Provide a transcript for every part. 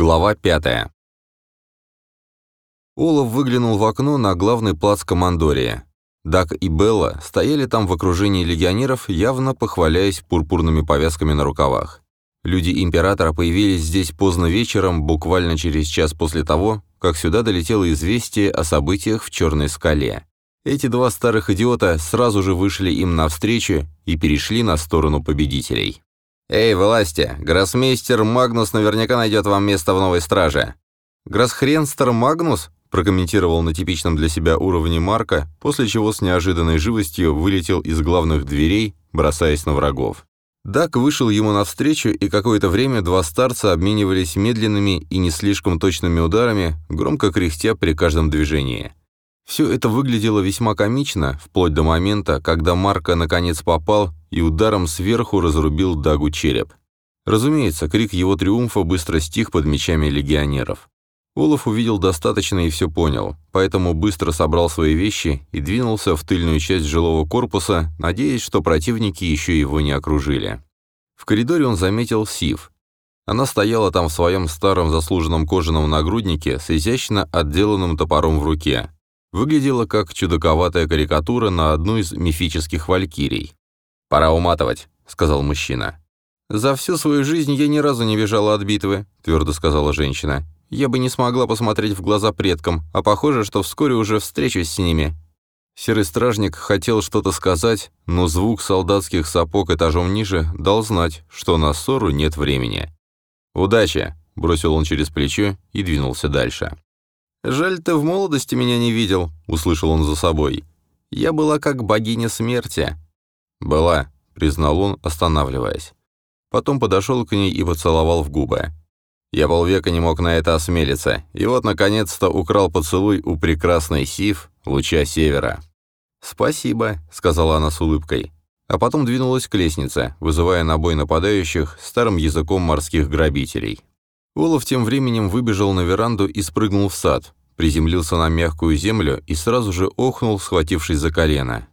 Глава 5. Олаф выглянул в окно на главный плац командории. Дак и Белла стояли там в окружении легионеров, явно похваляясь пурпурными повязками на рукавах. Люди императора появились здесь поздно вечером, буквально через час после того, как сюда долетело известие о событиях в Черной скале. Эти два старых идиота сразу же вышли им навстречу и перешли на сторону победителей. «Эй, власти, гроссмейстер Магнус наверняка найдет вам место в новой страже». «Гроссхренстер Магнус?» прокомментировал на типичном для себя уровне Марка, после чего с неожиданной живостью вылетел из главных дверей, бросаясь на врагов. Дак вышел ему навстречу, и какое-то время два старца обменивались медленными и не слишком точными ударами, громко кряхтя при каждом движении. Все это выглядело весьма комично, вплоть до момента, когда Марка наконец попал и ударом сверху разрубил Дагу череп. Разумеется, крик его триумфа быстро стих под мечами легионеров. Олаф увидел достаточно и все понял, поэтому быстро собрал свои вещи и двинулся в тыльную часть жилого корпуса, надеясь, что противники еще его не окружили. В коридоре он заметил Сив. Она стояла там в своем старом заслуженном кожаном нагруднике с изящно отделанным топором в руке. Выглядела как чудаковатая карикатура на одну из мифических валькирий. «Пора уматывать», — сказал мужчина. «За всю свою жизнь я ни разу не бежала от битвы», — твердо сказала женщина. «Я бы не смогла посмотреть в глаза предкам, а похоже, что вскоре уже встречусь с ними». Серый стражник хотел что-то сказать, но звук солдатских сапог этажом ниже дал знать, что на ссору нет времени. «Удачи!» — бросил он через плечо и двинулся дальше. «Жаль, ты в молодости меня не видел», — услышал он за собой. «Я была как богиня смерти». «Была», — признал он, останавливаясь. Потом подошел к ней и поцеловал в губы. Я полвека не мог на это осмелиться, и вот, наконец-то, украл поцелуй у прекрасной Сив, луча севера. «Спасибо», — сказала она с улыбкой, а потом двинулась к лестнице, вызывая на бой нападающих старым языком морских грабителей. Олаф тем временем выбежал на веранду и спрыгнул в сад, приземлился на мягкую землю и сразу же охнул, схватившись за колено.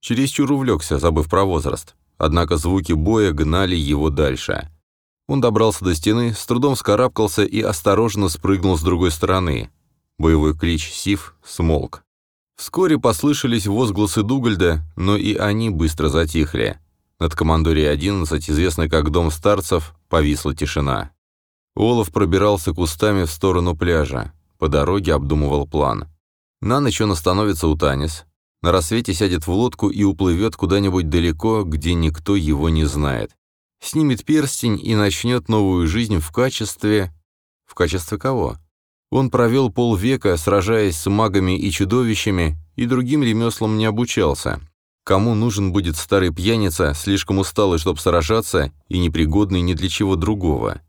Чересчур увлекся, забыв про возраст. Однако звуки боя гнали его дальше. Он добрался до стены, с трудом вскарабкался и осторожно спрыгнул с другой стороны. Боевой клич «Сив» смолк. Вскоре послышались возгласы Дугальда, но и они быстро затихли. Над командорией 11, известной как Дом старцев, повисла тишина. Олаф пробирался кустами в сторону пляжа. По дороге обдумывал план. На ночь он остановится у Танис. На рассвете сядет в лодку и уплывет куда-нибудь далеко, где никто его не знает. Снимет перстень и начнет новую жизнь в качестве... В качестве кого? Он провел полвека, сражаясь с магами и чудовищами, и другим ремеслам не обучался. Кому нужен будет старый пьяница, слишком усталый, чтобы сражаться, и непригодный ни для чего другого?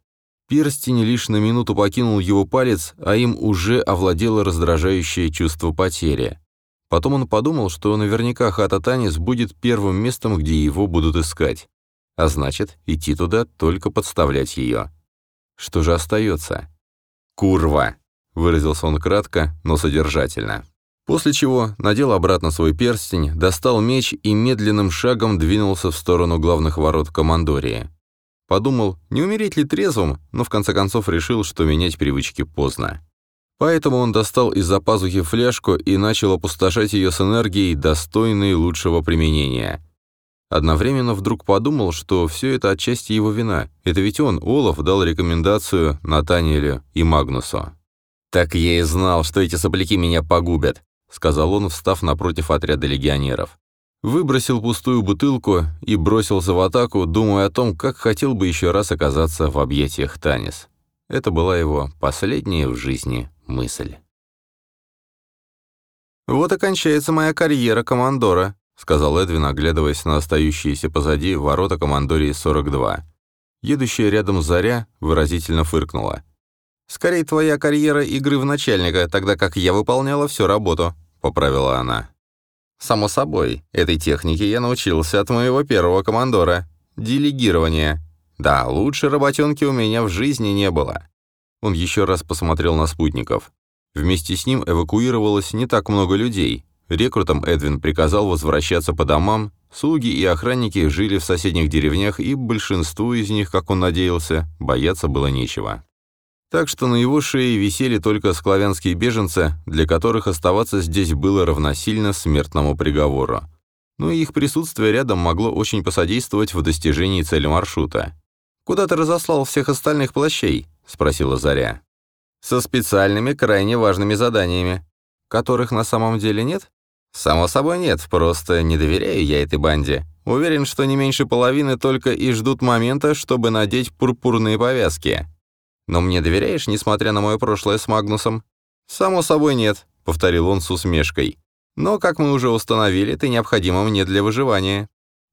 Перстень лишь на минуту покинул его палец, а им уже овладело раздражающее чувство потери. Потом он подумал, что наверняка хата Танис будет первым местом, где его будут искать. А значит, идти туда, только подставлять ее. Что же остается? «Курва!» — выразился он кратко, но содержательно. После чего надел обратно свой перстень, достал меч и медленным шагом двинулся в сторону главных ворот командории. Подумал, не умереть ли трезвым, но в конце концов решил, что менять привычки поздно. Поэтому он достал из-за пазухи фляжку и начал опустошать ее с энергией, достойной лучшего применения. Одновременно вдруг подумал, что все это отчасти его вина. Это ведь он, Олаф, дал рекомендацию Натаниэлю и Магнусу. «Так я и знал, что эти сопляки меня погубят», — сказал он, встав напротив отряда легионеров. Выбросил пустую бутылку и бросился в атаку, думая о том, как хотел бы еще раз оказаться в объятиях Танис. Это была его последняя в жизни мысль. «Вот и моя карьера командора», — сказал Эдвин, оглядываясь на остающиеся позади ворота командории 42. Едущая рядом Заря выразительно фыркнула. «Скорее твоя карьера игры в начальника, тогда как я выполняла всю работу», — поправила она. Само собой, этой технике я научился от моего первого командора. Делегирование. Да, лучше работенки у меня в жизни не было. Он еще раз посмотрел на спутников. Вместе с ним эвакуировалось не так много людей. Рекрутам Эдвин приказал возвращаться по домам, слуги и охранники жили в соседних деревнях, и большинству из них, как он надеялся, бояться было нечего. Так что на его шее висели только склавянские беженцы, для которых оставаться здесь было равносильно смертному приговору. Но их присутствие рядом могло очень посодействовать в достижении цели маршрута. «Куда ты разослал всех остальных плащей?» — спросила Заря. «Со специальными, крайне важными заданиями. Которых на самом деле нет?» «Само собой нет, просто не доверяю я этой банде. Уверен, что не меньше половины только и ждут момента, чтобы надеть пурпурные повязки. Но мне доверяешь, несмотря на мое прошлое с Магнусом?» «Само собой нет», — повторил он с усмешкой. «Но, как мы уже установили, ты необходима мне для выживания.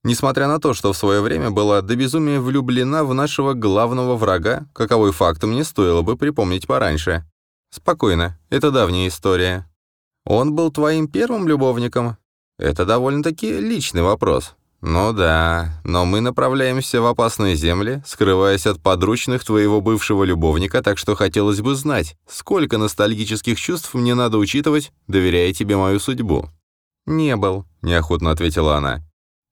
Несмотря на то, что в свое время была до безумия влюблена в нашего главного врага, каковой факт мне стоило бы припомнить пораньше. Спокойно, это давняя история. Он был твоим первым любовником? Это довольно-таки личный вопрос. «Ну да, но мы направляемся в опасные земли, скрываясь от подручных твоего бывшего любовника, так что хотелось бы знать, сколько ностальгических чувств мне надо учитывать, доверяя тебе мою судьбу». «Не был», — неохотно ответила она.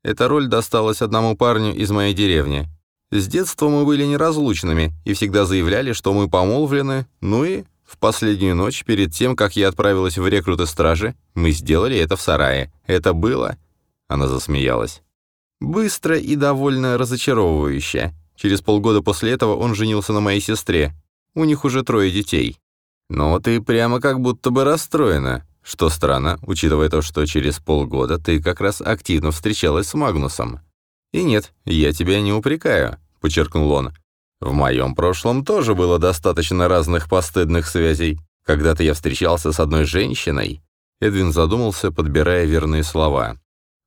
«Эта роль досталась одному парню из моей деревни. С детства мы были неразлучными и всегда заявляли, что мы помолвлены, ну и в последнюю ночь, перед тем, как я отправилась в рекруты стражи, мы сделали это в сарае. Это было...» Она засмеялась. Быстро и довольно разочаровывающе. Через полгода после этого он женился на моей сестре. У них уже трое детей. Но ты прямо как будто бы расстроена. Что странно, учитывая то, что через полгода ты как раз активно встречалась с Магнусом. И нет, я тебя не упрекаю, подчеркнул он. В моем прошлом тоже было достаточно разных постыдных связей. Когда-то я встречался с одной женщиной. Эдвин задумался, подбирая верные слова.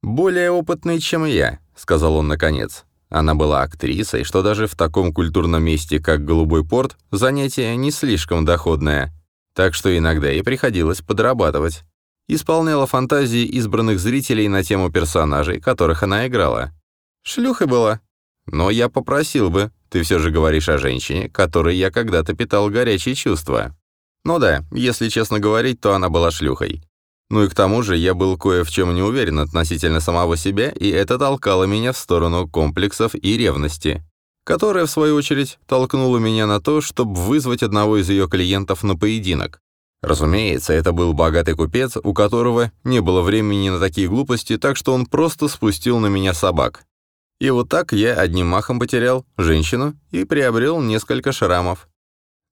«Более опытной, чем я», — сказал он наконец. Она была актрисой, что даже в таком культурном месте, как Голубой порт, занятие не слишком доходное. Так что иногда ей приходилось подрабатывать. Исполняла фантазии избранных зрителей на тему персонажей, которых она играла. Шлюхой была. Но я попросил бы, ты все же говоришь о женщине, которой я когда-то питал горячие чувства. Ну да, если честно говорить, то она была шлюхой. Ну и к тому же я был кое в чем не уверен относительно самого себя, и это толкало меня в сторону комплексов и ревности, которая, в свою очередь, толкнула меня на то, чтобы вызвать одного из ее клиентов на поединок. Разумеется, это был богатый купец, у которого не было времени на такие глупости, так что он просто спустил на меня собак. И вот так я одним махом потерял женщину и приобрел несколько шрамов.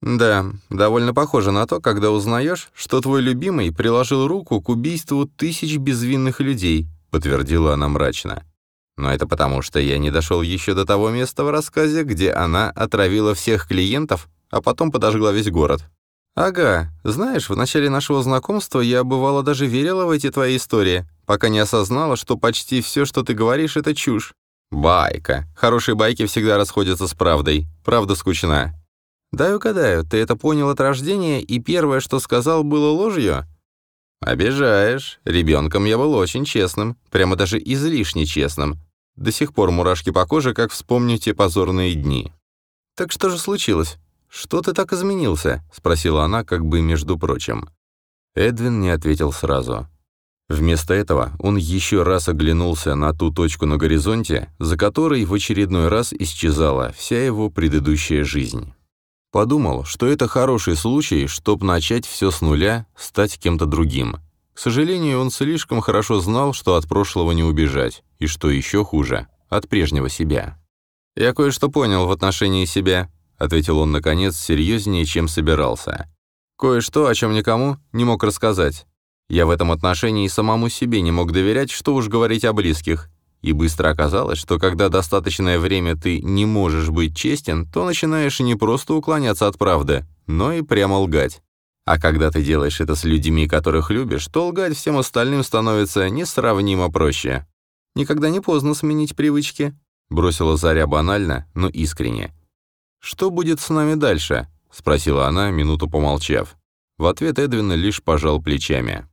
Да, довольно похоже на то, когда узнаешь, что твой любимый приложил руку к убийству тысяч безвинных людей, подтвердила она мрачно. Но это потому, что я не дошел еще до того места в рассказе, где она отравила всех клиентов, а потом подожгла весь город. «Ага, знаешь, в начале нашего знакомства я, бывало, даже верила в эти твои истории, пока не осознала, что почти все, что ты говоришь, это чушь. Байка. Хорошие байки всегда расходятся с правдой. Правда скучна. «Дай угадаю, ты это понял от рождения, и первое, что сказал, было ложью?» «Обижаешь. Ребенком я был очень честным, прямо даже излишне честным. До сих пор мурашки по коже, как вспомню те позорные дни». «Так что же случилось? Что ты так изменился?» — спросила она, как бы между прочим. Эдвин не ответил сразу. Вместо этого он еще раз оглянулся на ту точку на горизонте, за которой в очередной раз исчезала вся его предыдущая жизнь. Подумал, что это хороший случай, чтобы начать все с нуля, стать кем-то другим. К сожалению, он слишком хорошо знал, что от прошлого не убежать, и что еще хуже, от прежнего себя. «Я кое-что понял в отношении себя», — ответил он, наконец, серьезнее, чем собирался. «Кое-что, о чем никому не мог рассказать. Я в этом отношении самому себе не мог доверять, что уж говорить о близких. И быстро оказалось, что когда достаточное время ты не можешь быть честен, то начинаешь не просто уклоняться от правды, но и прямо лгать. А когда ты делаешь это с людьми, которых любишь, то лгать всем остальным становится несравнимо проще. Никогда не поздно сменить привычки, бросила Заря банально, но искренне. Что будет с нами дальше? спросила она, минуту помолчав. В ответ Эдвин лишь пожал плечами.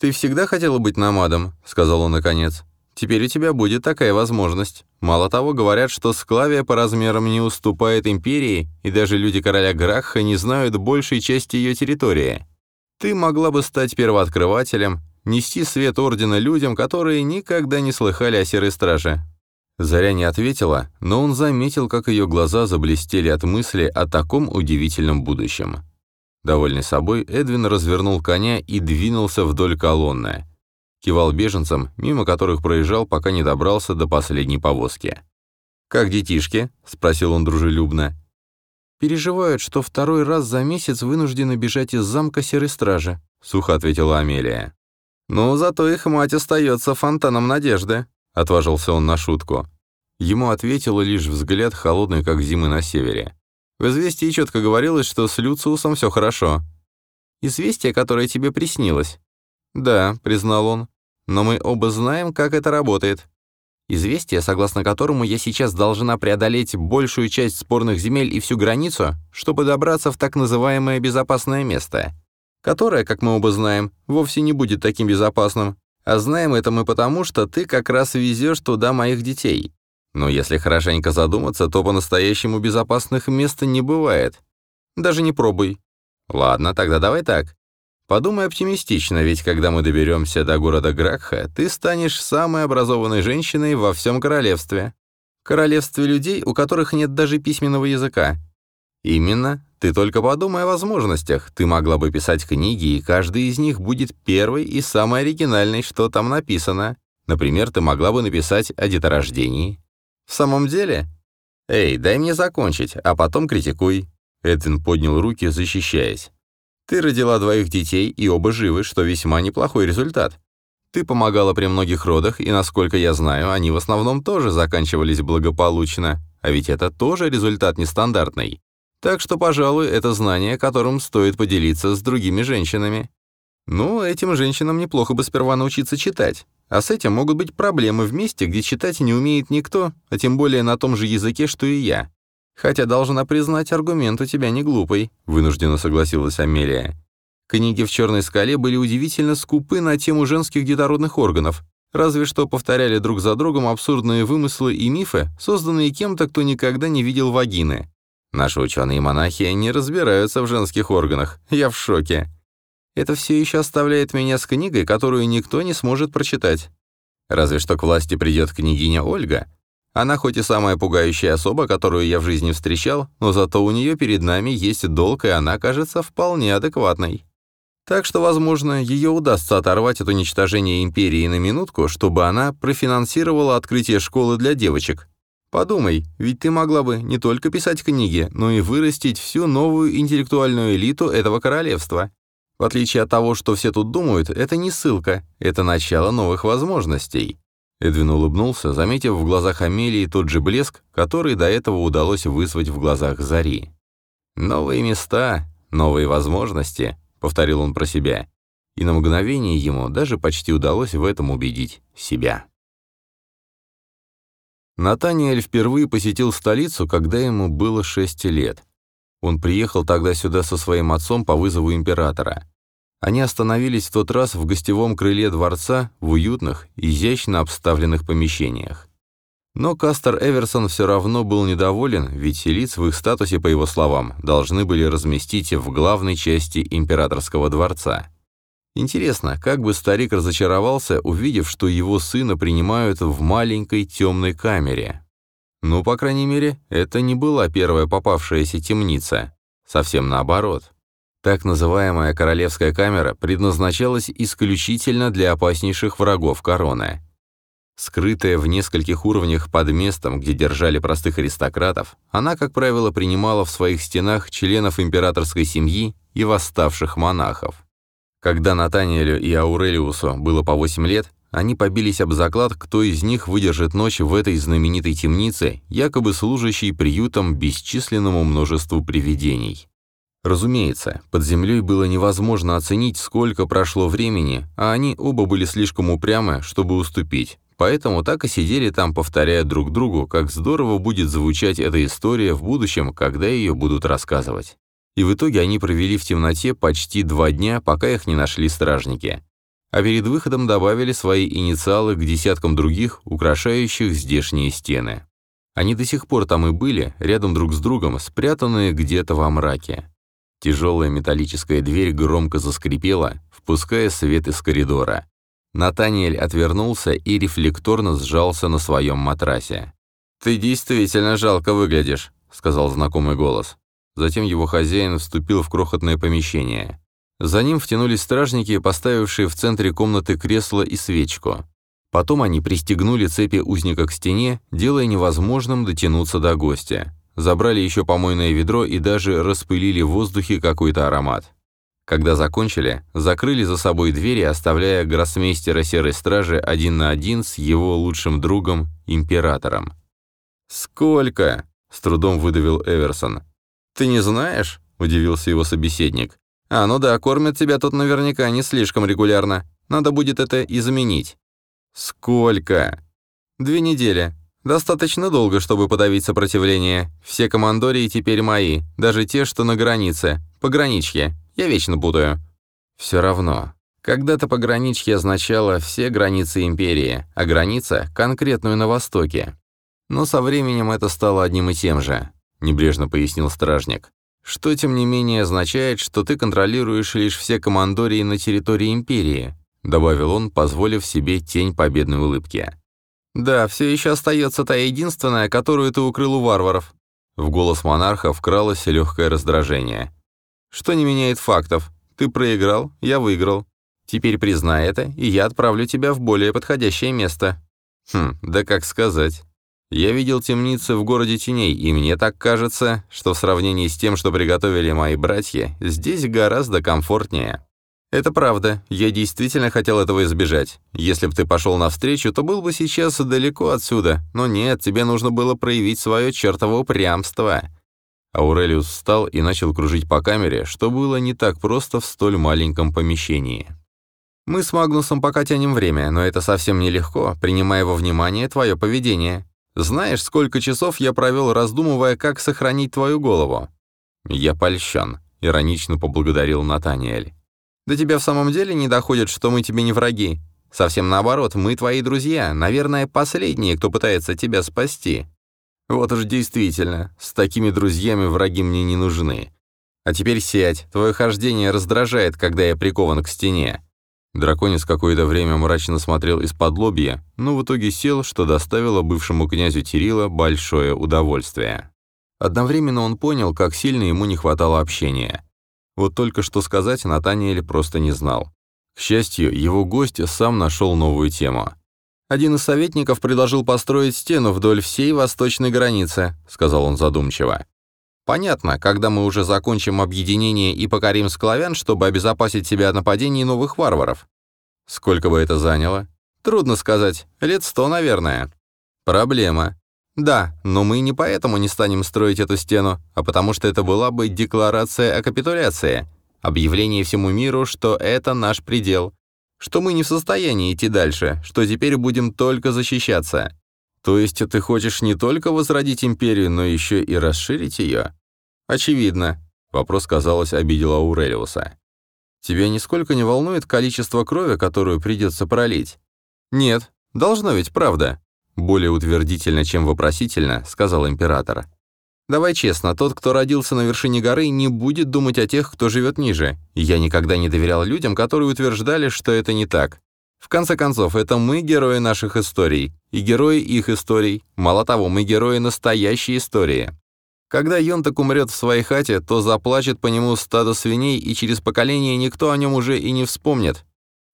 «Ты всегда хотела быть намадом», — сказал он наконец. Теперь у тебя будет такая возможность. Мало того, говорят, что Склавия по размерам не уступает империи, и даже люди короля Грахха не знают большей части ее территории. Ты могла бы стать первооткрывателем, нести свет Ордена людям, которые никогда не слыхали о Серой Страже. Заря не ответила, но он заметил, как ее глаза заблестели от мысли о таком удивительном будущем. Довольный собой, Эдвин развернул коня и двинулся вдоль колонны. Кивал беженцам, мимо которых проезжал, пока не добрался до последней повозки. «Как детишки?» — спросил он дружелюбно. «Переживают, что второй раз за месяц вынуждены бежать из замка Серой Стражи», — сухо ответила Амелия. «Ну, зато их мать остается фонтаном надежды», — отважился он на шутку. Ему ответила лишь взгляд, холодный, как зимы на севере. В «Известии» четко говорилось, что с Люциусом все хорошо. «Известие, которое тебе приснилось?» «Да», — признал он. «Но мы оба знаем, как это работает. Известие, согласно которому я сейчас должна преодолеть большую часть спорных земель и всю границу, чтобы добраться в так называемое безопасное место, которое, как мы оба знаем, вовсе не будет таким безопасным. А знаем это мы потому, что ты как раз везешь туда моих детей. Но если хорошенько задуматься, то по-настоящему безопасных мест не бывает. Даже не пробуй. Ладно, тогда давай так. Подумай оптимистично, ведь когда мы доберемся до города Гракха, ты станешь самой образованной женщиной во всем королевстве. Королевстве людей, у которых нет даже письменного языка. Именно. Ты только подумай о возможностях. Ты могла бы писать книги, и каждый из них будет первой и самой оригинальной, что там написано. Например, ты могла бы написать о деторождении. В самом деле? Эй, дай мне закончить, а потом критикуй. Эдвин поднял руки, защищаясь. Ты родила двоих детей, и оба живы, что весьма неплохой результат. Ты помогала при многих родах, и, насколько я знаю, они в основном тоже заканчивались благополучно. А ведь это тоже результат нестандартный. Так что, пожалуй, это знание, которым стоит поделиться с другими женщинами. Ну, этим женщинам неплохо бы сперва научиться читать. А с этим могут быть проблемы в месте, где читать не умеет никто, а тем более на том же языке, что и я. «Хотя, должна признать, аргумент у тебя не глупый», — вынужденно согласилась Амелия. Книги в «Черной скале» были удивительно скупы на тему женских детородных органов, разве что повторяли друг за другом абсурдные вымыслы и мифы, созданные кем-то, кто никогда не видел вагины. Наши ученые-монахи не разбираются в женских органах, я в шоке. Это все еще оставляет меня с книгой, которую никто не сможет прочитать. Разве что к власти придет княгиня Ольга, она хоть и самая пугающая особа, которую я в жизни встречал, но зато у нее перед нами есть долг, и она кажется вполне адекватной. Так что, возможно, ее удастся оторвать от уничтожения империи на минутку, чтобы она профинансировала открытие школы для девочек. Подумай, ведь ты могла бы не только писать книги, но и вырастить всю новую интеллектуальную элиту этого королевства. В отличие от того, что все тут думают, это не ссылка, это начало новых возможностей. Эдвин улыбнулся, заметив в глазах Амелии тот же блеск, который до этого удалось вызвать в глазах Зари. «Новые места, новые возможности», — повторил он про себя. И на мгновение ему даже почти удалось в этом убедить себя. Натаниэль впервые посетил столицу, когда ему было шесть лет. Он приехал тогда сюда со своим отцом по вызову императора. Они остановились в тот раз в гостевом крыле дворца в уютных, изящно обставленных помещениях. Но Кастер Эверсон все равно был недоволен, ведь лиц в их статусе, по его словам, должны были разместить в главной части императорского дворца. Интересно, как бы старик разочаровался, увидев, что его сына принимают в маленькой темной камере. Ну, по крайней мере, это не была первая попавшаяся темница. Совсем наоборот. Так называемая королевская камера предназначалась исключительно для опаснейших врагов короны. Скрытая в нескольких уровнях под местом, где держали простых аристократов, она, как правило, принимала в своих стенах членов императорской семьи и восставших монахов. Когда Натаниэлю и Аурелиусу было по 8 лет, они побились об заклад, кто из них выдержит ночь в этой знаменитой темнице, якобы служащей приютом бесчисленному множеству привидений. Разумеется, под землей было невозможно оценить, сколько прошло времени, а они оба были слишком упрямы, чтобы уступить. Поэтому так и сидели там, повторяя друг другу, как здорово будет звучать эта история в будущем, когда ее будут рассказывать. И в итоге они провели в темноте почти два дня, пока их не нашли стражники. А перед выходом добавили свои инициалы к десяткам других, украшающих здешние стены. Они до сих пор там и были, рядом друг с другом, спрятанные где-то во мраке. Тяжелая металлическая дверь громко заскрипела, впуская свет из коридора. Натаниэль отвернулся и рефлекторно сжался на своем матрасе. «Ты действительно жалко выглядишь», — сказал знакомый голос. Затем его хозяин вступил в крохотное помещение. За ним втянулись стражники, поставившие в центре комнаты кресло и свечку. Потом они пристегнули цепи узника к стене, делая невозможным дотянуться до гостя. Забрали еще помойное ведро и даже распылили в воздухе какой-то аромат. Когда закончили, закрыли за собой двери, оставляя гроссмейстера Серой Стражи один на один с его лучшим другом, Императором. «Сколько?» — с трудом выдавил Эверсон. «Ты не знаешь?» — удивился его собеседник. «А, ну да, кормят тебя тут наверняка не слишком регулярно. Надо будет это изменить». «Сколько?» «Две недели. Достаточно долго, чтобы подавить сопротивление. Все командории теперь мои, даже те, что на границе. Пограничье. Я вечно путаю». «Все равно. Когда-то пограничье означало все границы империи, а граница — конкретную на востоке. Но со временем это стало одним и тем же», — небрежно пояснил стражник. «Что, тем не менее, означает, что ты контролируешь лишь все командории на территории империи», — добавил он, позволив себе тень победной улыбки. «Да, все еще остается та единственная, которую ты укрыл у варваров». В голос монарха вкралось легкое раздражение. «Что не меняет фактов. Ты проиграл, я выиграл. Теперь признай это, и я отправлю тебя в более подходящее место». «Хм, да как сказать. Я видел темницы в городе теней, и мне так кажется, что в сравнении с тем, что приготовили мои братья, здесь гораздо комфортнее». «Это правда. Я действительно хотел этого избежать. Если бы ты пошел навстречу, то был бы сейчас далеко отсюда. Но нет, тебе нужно было проявить свое чертово упрямство». Аурелиус встал и начал кружить по камере, что было не так просто в столь маленьком помещении. «Мы с Магнусом пока тянем время, но это совсем нелегко, принимая во внимание твое поведение. Знаешь, сколько часов я провел, раздумывая, как сохранить твою голову?» «Я польщен», — иронично поблагодарил Натаниэль. До тебя в самом деле не доходит, что мы тебе не враги. Совсем наоборот, мы твои друзья, наверное, последние, кто пытается тебя спасти. Вот уж действительно, с такими друзьями враги мне не нужны. А теперь сядь, твое хождение раздражает, когда я прикован к стене». Драконец какое-то время мрачно смотрел из-под лобья, но в итоге сел, что доставило бывшему князю Тирила большое удовольствие. Одновременно он понял, как сильно ему не хватало общения. Вот только что сказать Натаниэль просто не знал. К счастью, его гость сам нашел новую тему. «Один из советников предложил построить стену вдоль всей восточной границы», — сказал он задумчиво. «Понятно, когда мы уже закончим объединение и покорим склавян, чтобы обезопасить себя от нападений новых варваров. Сколько бы это заняло? Трудно сказать. Лет сто, наверное. Проблема. Да, но мы не поэтому не станем строить эту стену, а потому что это была бы декларация о капитуляции, объявление всему миру, что это наш предел, что мы не в состоянии идти дальше, что теперь будем только защищаться. То есть ты хочешь не только возродить империю, но еще и расширить ее? Очевидно. Вопрос, казалось, обидел Аурелиуса. Тебя нисколько не волнует количество крови, которую придется пролить? Нет, должно ведь, правда. Более утвердительно, чем вопросительно, сказал император. «Давай честно, тот, кто родился на вершине горы, не будет думать о тех, кто живет ниже. я никогда не доверял людям, которые утверждали, что это не так. В конце концов, это мы герои наших историй, и герои их историй. Мало того, мы герои настоящей истории. Когда Йонтак умрет в своей хате, то заплачет по нему стадо свиней, и через поколение никто о нем уже и не вспомнит.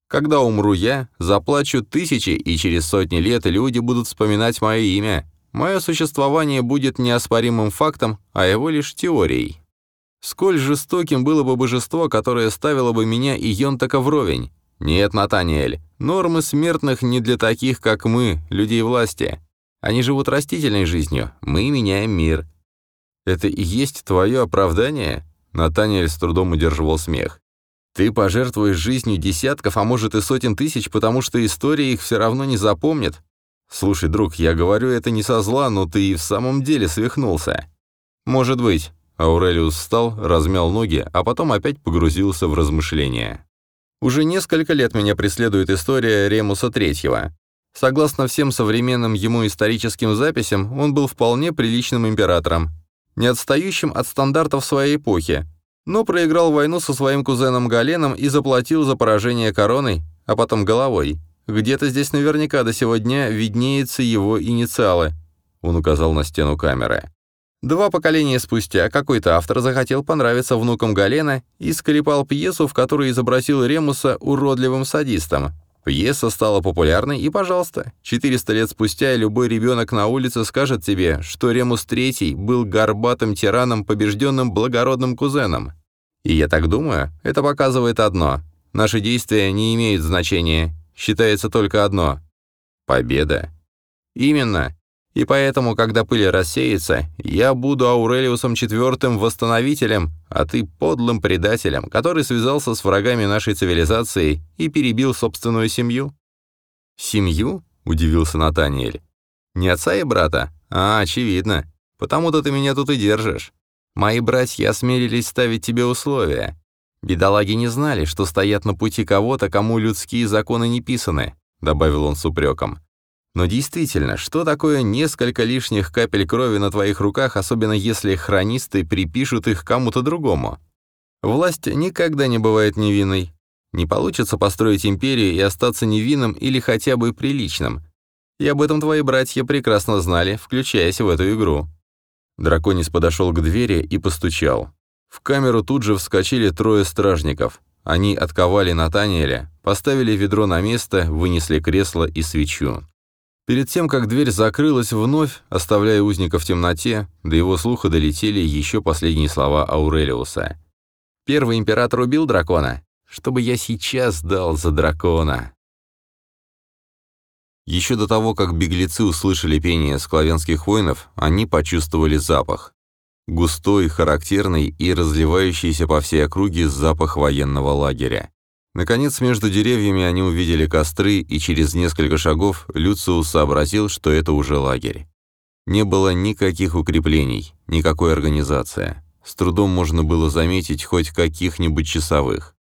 Когда умру я, заплачу тысячи, и через сотни лет люди будут вспоминать мое имя. Мое существование будет неоспоримым фактом, а его лишь теорией. Сколь жестоким было бы божество, которое ставило бы меня и Йонтака вровень? Нет, Натаниэль, нормы смертных не для таких, как мы, людей власти. Они живут растительной жизнью, мы меняем мир. Это и есть твое оправдание? Натаниэль с трудом удерживал смех. Ты пожертвуешь жизнью десятков, а может и сотен тысяч, потому что история их все равно не запомнит. Слушай, друг, я говорю это не со зла, но ты и в самом деле свихнулся. Может быть. Аурелиус встал, размял ноги, а потом опять погрузился в размышления. Уже несколько лет меня преследует история Ремуса III. Согласно всем современным ему историческим записям, он был вполне приличным императором, не отстающим от стандартов своей эпохи, но проиграл войну со своим кузеном Галеном и заплатил за поражение короной, а потом головой. Где-то здесь наверняка до сего дня виднеются его инициалы. Он указал на стену камеры. Два поколения спустя какой-то автор захотел понравиться внукам Галена и скрипал пьесу, в которой изобразил Ремуса уродливым садистом. Пьеса стала популярной, и, пожалуйста, 400 лет спустя любой ребенок на улице скажет тебе, что Ремус III был горбатым тираном, побежденным благородным кузеном. И я так думаю, это показывает одно. Наши действия не имеют значения. Считается только одно — победа. Именно. И поэтому, когда пыль рассеется, я буду Аурелиусом IV восстановителем, а ты подлым предателем, который связался с врагами нашей цивилизации и перебил собственную семью». «Семью?» — удивился Натаниэль. «Не отца и брата? А, очевидно. Потому-то ты меня тут и держишь. Мои братья осмелились ставить тебе условия. Бедолаги не знали, что стоят на пути кого-то, кому людские законы не писаны», — добавил он с упреком. Но действительно, что такое несколько лишних капель крови на твоих руках, особенно если хронисты припишут их кому-то другому? Власть никогда не бывает невинной. Не получится построить империю и остаться невинным или хотя бы приличным. И об этом твои братья прекрасно знали, включаясь в эту игру. Драконис подошел к двери и постучал. В камеру тут же вскочили трое стражников. Они отковали Натаниэля, поставили ведро на место, вынесли кресло и свечу. Перед тем, как дверь закрылась вновь, оставляя узника в темноте, до его слуха долетели еще последние слова Аурелиуса. «Первый император убил дракона, чтобы я сейчас дал за дракона». Еще до того, как беглецы услышали пение склавянских воинов, они почувствовали запах. Густой, характерный и разливающийся по всей округе запах военного лагеря. Наконец, между деревьями они увидели костры, и через несколько шагов Люциус сообразил, что это уже лагерь. Не было никаких укреплений, никакой организации. С трудом можно было заметить хоть каких-нибудь часовых.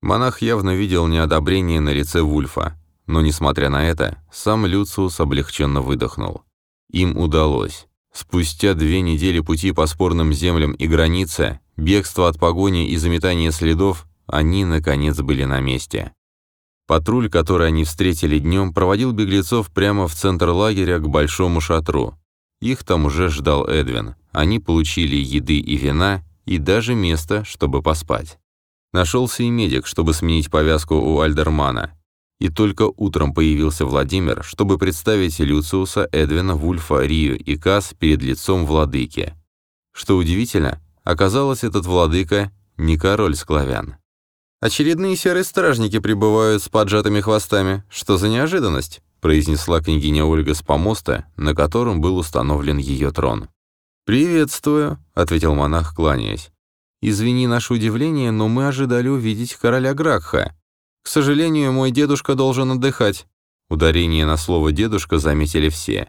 Монах явно видел неодобрение на лице Вульфа, но, несмотря на это, сам Люциус облегченно выдохнул. Им удалось. Спустя две недели пути по спорным землям и границе, бегство от погони и заметания следов, они, наконец, были на месте. Патруль, который они встретили днем, проводил беглецов прямо в центр лагеря к большому шатру. Их там уже ждал Эдвин. Они получили еды и вина, и даже место, чтобы поспать. Нашелся и медик, чтобы сменить повязку у Альдермана. И только утром появился Владимир, чтобы представить Люциуса, Эдвина, Вульфа, Рию и Кас перед лицом владыки. Что удивительно, оказалось, этот владыка не король склавян. «Очередные серые стражники прибывают с поджатыми хвостами. Что за неожиданность?» произнесла княгиня Ольга с помоста, на котором был установлен ее трон. «Приветствую», — ответил монах, кланяясь. «Извини наше удивление, но мы ожидали увидеть короля Гракха. К сожалению, мой дедушка должен отдыхать». Ударение на слово «дедушка» заметили все.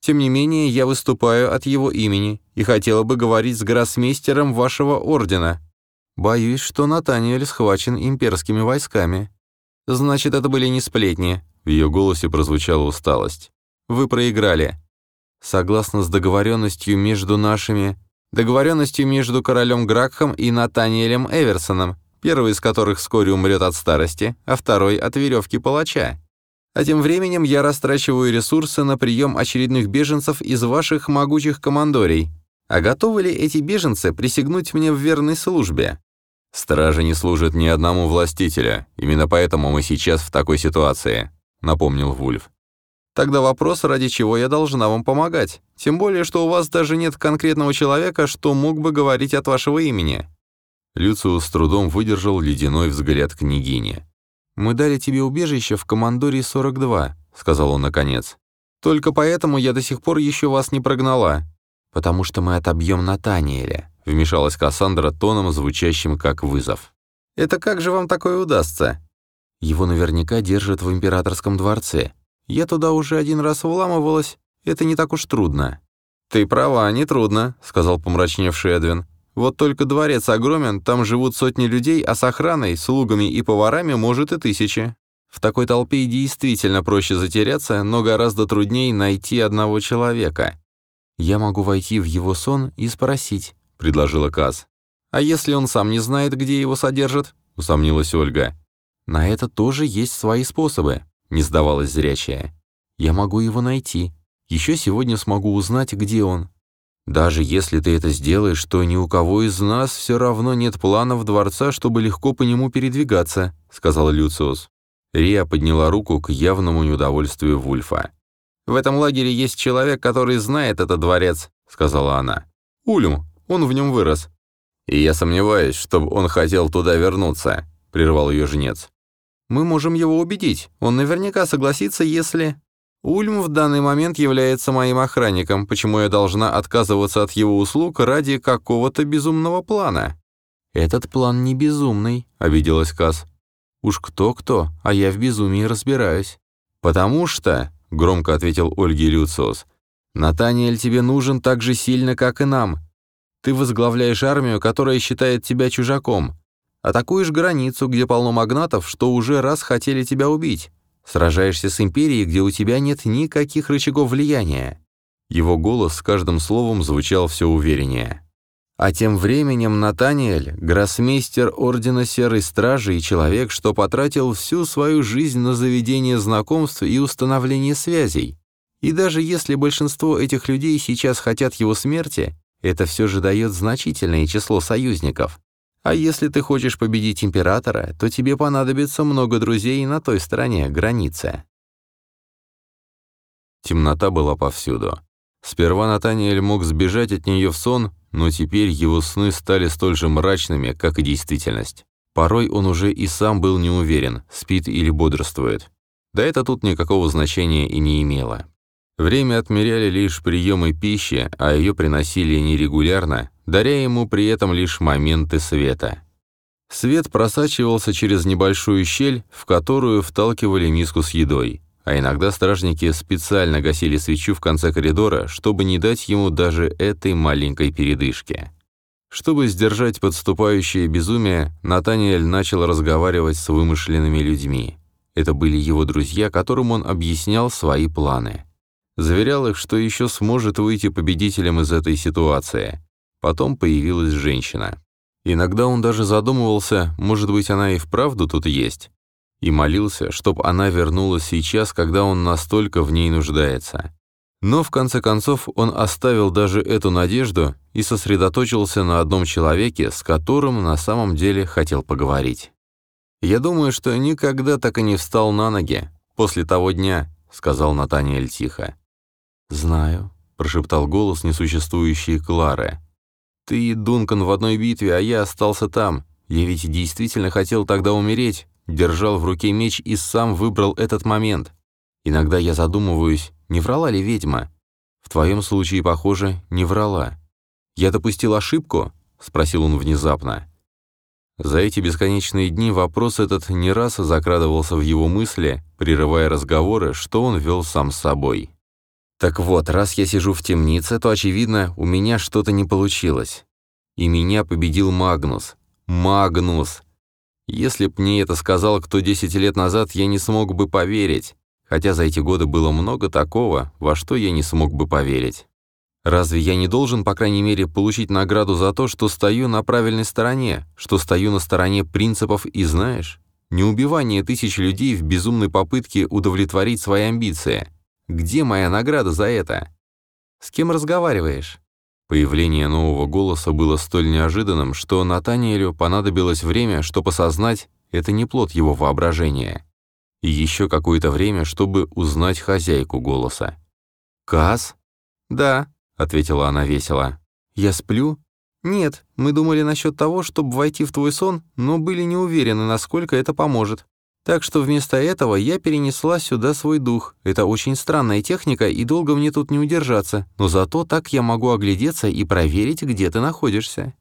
«Тем не менее, я выступаю от его имени и хотела бы говорить с гроссмейстером вашего ордена, Боюсь, что Натаниэль схвачен имперскими войсками. Значит, это были не сплетни. В ее голосе прозвучала усталость. Вы проиграли. Согласно с договоренностью между нашими... Договоренностью между королем Гракхом и Натаниэлем Эверсоном, первый из которых вскоре умрет от старости, а второй от веревки палача. А тем временем я растрачиваю ресурсы на прием очередных беженцев из ваших могучих командорий. А готовы ли эти беженцы присягнуть мне в верной службе? «Стражи не служат ни одному властителя, именно поэтому мы сейчас в такой ситуации», — напомнил Вульф. «Тогда вопрос, ради чего я должна вам помогать. Тем более, что у вас даже нет конкретного человека, что мог бы говорить от вашего имени». Люциус с трудом выдержал ледяной взгляд княгини. «Мы дали тебе убежище в командоре 42», — сказал он наконец. «Только поэтому я до сих пор еще вас не прогнала. Потому что мы отобьем Натаниэля вмешалась Кассандра тоном, звучащим как вызов. «Это как же вам такое удастся?» «Его наверняка держат в императорском дворце. Я туда уже один раз вламывалась, это не так уж трудно». «Ты права, не трудно», — сказал помрачневший Эдвин. «Вот только дворец огромен, там живут сотни людей, а с охраной, слугами и поварами может и тысячи. В такой толпе действительно проще затеряться, но гораздо труднее найти одного человека. Я могу войти в его сон и спросить, — предложила Каз. «А если он сам не знает, где его содержат?» — усомнилась Ольга. «На это тоже есть свои способы. — не сдавалась зрячая. «Я могу его найти. Еще сегодня смогу узнать, где он». «Даже если ты это сделаешь, то ни у кого из нас все равно нет планов дворца, чтобы легко по нему передвигаться», — сказал Люциус. Рия подняла руку к явному неудовольствию Вульфа. «В этом лагере есть человек, который знает этот дворец», — сказала она. «Ульм, он в нем вырос». «И я сомневаюсь, чтобы он хотел туда вернуться», — прервал ее жнец. «Мы можем его убедить. Он наверняка согласится, если...» «Ульм в данный момент является моим охранником, почему я должна отказываться от его услуг ради какого-то безумного плана?» «Этот план не безумный», — обиделась Касс. «Уж кто-кто, а я в безумии разбираюсь». «Потому что», — громко ответил Ольге Люциус, «Натаниэль тебе нужен так же сильно, как и нам. Ты возглавляешь армию, которая считает тебя чужаком. Атакуешь границу, где полно магнатов, что уже раз хотели тебя убить. Сражаешься с империей, где у тебя нет никаких рычагов влияния». Его голос с каждым словом звучал все увереннее. А тем временем Натаниэль, гроссмейстер Ордена Серой Стражи и человек, что потратил всю свою жизнь на заведение знакомств и установление связей. И даже если большинство этих людей сейчас хотят его смерти, это все же дает значительное число союзников. А если ты хочешь победить императора, то тебе понадобится много друзей на той стороне границы. Темнота была повсюду. Сперва Натаниэль мог сбежать от нее в сон, но теперь его сны стали столь же мрачными, как и действительность. Порой он уже и сам был не уверен, спит или бодрствует. Да это тут никакого значения и не имело. Время отмеряли лишь приемы пищи, а ее приносили нерегулярно, даря ему при этом лишь моменты света. Свет просачивался через небольшую щель, в которую вталкивали миску с едой, а иногда стражники специально гасили свечу в конце коридора, чтобы не дать ему даже этой маленькой передышки. Чтобы сдержать подступающее безумие, Натаниэль начал разговаривать с вымышленными людьми. Это были его друзья, которым он объяснял свои планы. Заверял их, что еще сможет выйти победителем из этой ситуации. Потом появилась женщина. Иногда он даже задумывался, может быть, она и вправду тут есть. И молился, чтоб она вернулась сейчас, когда он настолько в ней нуждается. Но в конце концов он оставил даже эту надежду и сосредоточился на одном человеке, с которым на самом деле хотел поговорить. «Я думаю, что никогда так и не встал на ноги после того дня», — сказал Натаниэль тихо. «Знаю», — прошептал голос несуществующей Клары. «Ты и Дункан в одной битве, а я остался там. Я ведь действительно хотел тогда умереть, держал в руке меч и сам выбрал этот момент. Иногда я задумываюсь, не врала ли ведьма? В твоем случае, похоже, не врала. Я допустил ошибку?» — спросил он внезапно. За эти бесконечные дни вопрос этот не раз закрадывался в его мысли, прерывая разговоры, что он вел сам с собой. Так вот, раз я сижу в темнице, то, очевидно, у меня что-то не получилось. И меня победил Магнус. Магнус! Если б мне это сказал кто 10 лет назад, я не смог бы поверить. Хотя за эти годы было много такого, во что я не смог бы поверить. Разве я не должен, по крайней мере, получить награду за то, что стою на правильной стороне, что стою на стороне принципов и знаешь? Не убивание тысяч людей в безумной попытке удовлетворить свои амбиции – где моя награда за это? С кем разговариваешь?» Появление нового голоса было столь неожиданным, что Натаниэлю понадобилось время, чтобы осознать, это не плод его воображения. И еще какое-то время, чтобы узнать хозяйку голоса. «Каз?» «Да», — ответила она весело. «Я сплю?» «Нет, мы думали насчет того, чтобы войти в твой сон, но были не уверены, насколько это поможет. Так что вместо этого я перенесла сюда свой дух. Это очень странная техника, и долго мне тут не удержаться, но зато так я могу оглядеться и проверить, где ты находишься.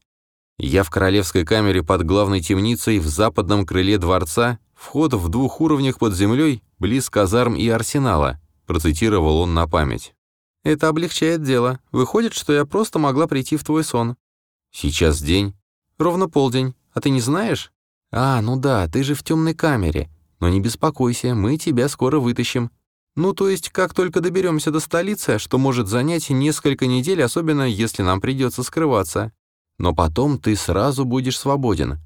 Я в королевской камере под главной темницей в западном крыле дворца, вход в двух уровнях под землей, близ казарм и арсенала, процитировал он на память. Это облегчает дело. Выходит, что я просто могла прийти в твой сон. Сейчас день. Ровно полдень. А ты не знаешь? А, ну да, ты же в темной камере. Но не беспокойся, мы тебя скоро вытащим. Ну, то есть, как только доберемся до столицы, что может занять несколько недель, особенно если нам придется скрываться. Но потом ты сразу будешь свободен.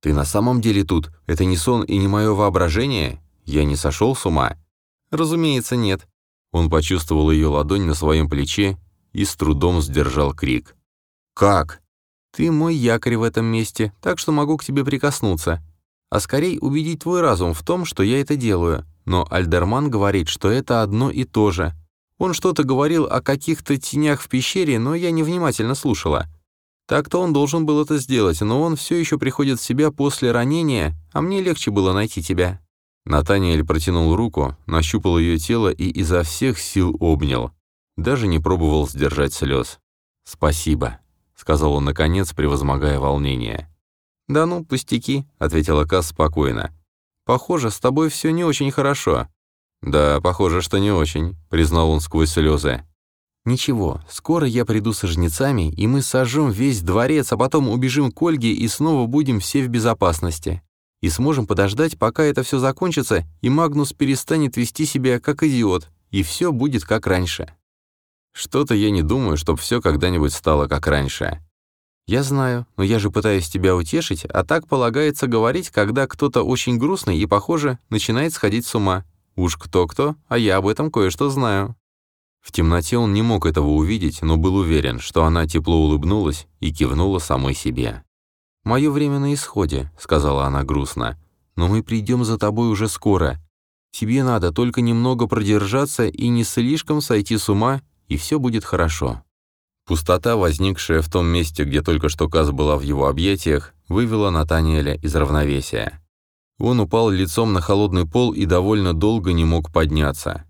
Ты на самом деле тут, это не сон и не мое воображение? Я не сошел с ума?» «Разумеется, нет». Он почувствовал ее ладонь на своем плече и с трудом сдержал крик. «Как?» «Ты мой якорь в этом месте, так что могу к тебе прикоснуться. А скорее убедить твой разум в том, что я это делаю. Но Альдерман говорит, что это одно и то же. Он что-то говорил о каких-то тенях в пещере, но я невнимательно слушала. Так-то он должен был это сделать, но он все еще приходит в себя после ранения, а мне легче было найти тебя». Натаниэль протянул руку, нащупал ее тело и изо всех сил обнял. Даже не пробовал сдержать слез. «Спасибо», — сказал он наконец, превозмогая волнение. «Да ну, пустяки», — ответила Касс спокойно. «Похоже, с тобой все не очень хорошо». «Да, похоже, что не очень», — признал он сквозь слезы. «Ничего, скоро я приду со жнецами, и мы сожжем весь дворец, а потом убежим к Ольге и снова будем все в безопасности. И сможем подождать, пока это все закончится, и Магнус перестанет вести себя как идиот, и все будет как раньше». «Что-то я не думаю, чтобы все когда-нибудь стало как раньше». «Я знаю, но я же пытаюсь тебя утешить, а так полагается говорить, когда кто-то очень грустный и, похоже, начинает сходить с ума. Уж кто-кто, а я об этом кое-что знаю». В темноте он не мог этого увидеть, но был уверен, что она тепло улыбнулась и кивнула самой себе. «Мое время на исходе», — сказала она грустно. «Но мы придем за тобой уже скоро. Тебе надо только немного продержаться и не слишком сойти с ума, и все будет хорошо». Пустота, возникшая в том месте, где только что Каз была в его объятиях, вывела Натаниэля из равновесия. Он упал лицом на холодный пол и довольно долго не мог подняться.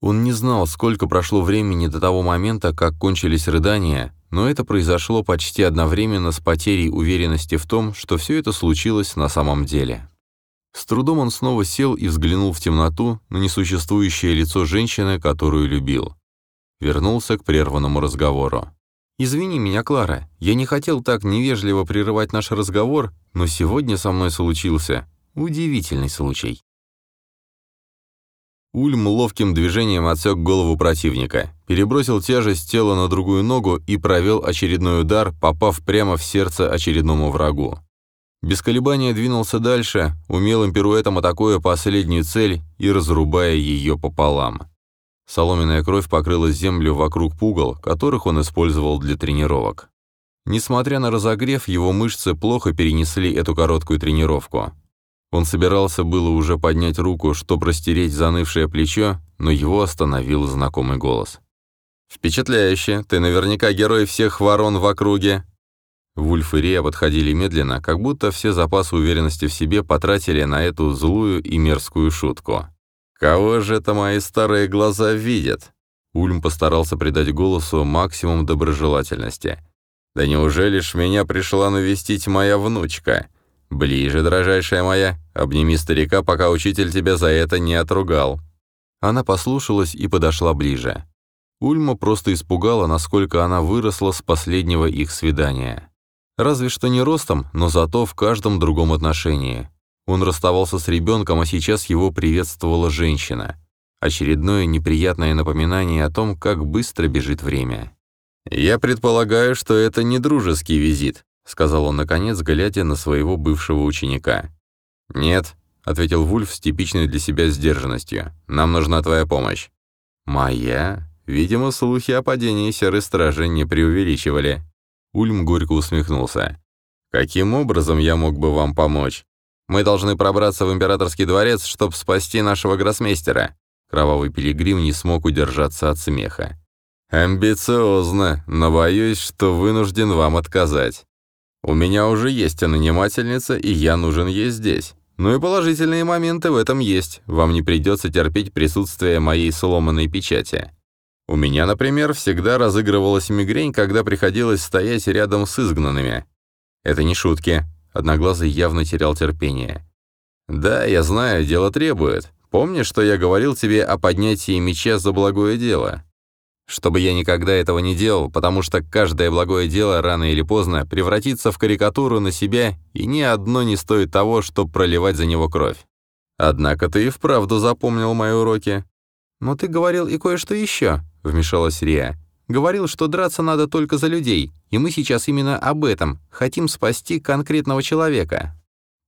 Он не знал, сколько прошло времени до того момента, как кончились рыдания, но это произошло почти одновременно с потерей уверенности в том, что все это случилось на самом деле. С трудом он снова сел и взглянул в темноту на несуществующее лицо женщины, которую любил. Вернулся к прерванному разговору. «Извини меня, Клара, я не хотел так невежливо прерывать наш разговор, но сегодня со мной случился удивительный случай». Ульм ловким движением отсек голову противника, перебросил тяжесть тела на другую ногу и провел очередной удар, попав прямо в сердце очередному врагу. Без колебания двинулся дальше, умелым пируэтом атакуя последнюю цель и разрубая ее пополам. Соломенная кровь покрыла землю вокруг пугал, которых он использовал для тренировок. Несмотря на разогрев, его мышцы плохо перенесли эту короткую тренировку. Он собирался было уже поднять руку, чтобы растереть занывшее плечо, но его остановил знакомый голос. «Впечатляюще! Ты наверняка герой всех ворон в округе!» Вульф и Рия подходили медленно, как будто все запасы уверенности в себе потратили на эту злую и мерзкую шутку. «Кого же это мои старые глаза видят?» Ульм постарался придать голосу максимум доброжелательности. «Да неужели ж меня пришла навестить моя внучка?» «Ближе, дрожайшая моя, обними старика, пока учитель тебя за это не отругал». Она послушалась и подошла ближе. Ульма просто испугала, насколько она выросла с последнего их свидания. Разве что не ростом, но зато в каждом другом отношении. Он расставался с ребенком, а сейчас его приветствовала женщина. Очередное неприятное напоминание о том, как быстро бежит время. «Я предполагаю, что это не дружеский визит», — сказал он наконец, глядя на своего бывшего ученика. «Нет», — ответил Вульф с типичной для себя сдержанностью. «Нам нужна твоя помощь». «Моя?» Видимо, слухи о падении Серой Стражи не преувеличивали. Ульм горько усмехнулся. «Каким образом я мог бы вам помочь? Мы должны пробраться в Императорский дворец, чтобы спасти нашего гроссмейстера». Кровавый пилигрим не смог удержаться от смеха. «Амбициозно, но боюсь, что вынужден вам отказать. У меня уже есть нанимательница, и я нужен ей здесь. Ну и положительные моменты в этом есть. Вам не придется терпеть присутствие моей сломанной печати. У меня, например, всегда разыгрывалась мигрень, когда приходилось стоять рядом с изгнанными. Это не шутки. Одноглазый явно терял терпение. «Да, я знаю, дело требует. Помнишь, что я говорил тебе о поднятии меча за благое дело? чтобы я никогда этого не делал, потому что каждое благое дело рано или поздно превратится в карикатуру на себя, и ни одно не стоит того, чтобы проливать за него кровь. Однако ты и вправду запомнил мои уроки. «Но ты говорил и кое-что еще», — вмешалась Рия. «Говорил, что драться надо только за людей, и мы сейчас именно об этом, хотим спасти конкретного человека».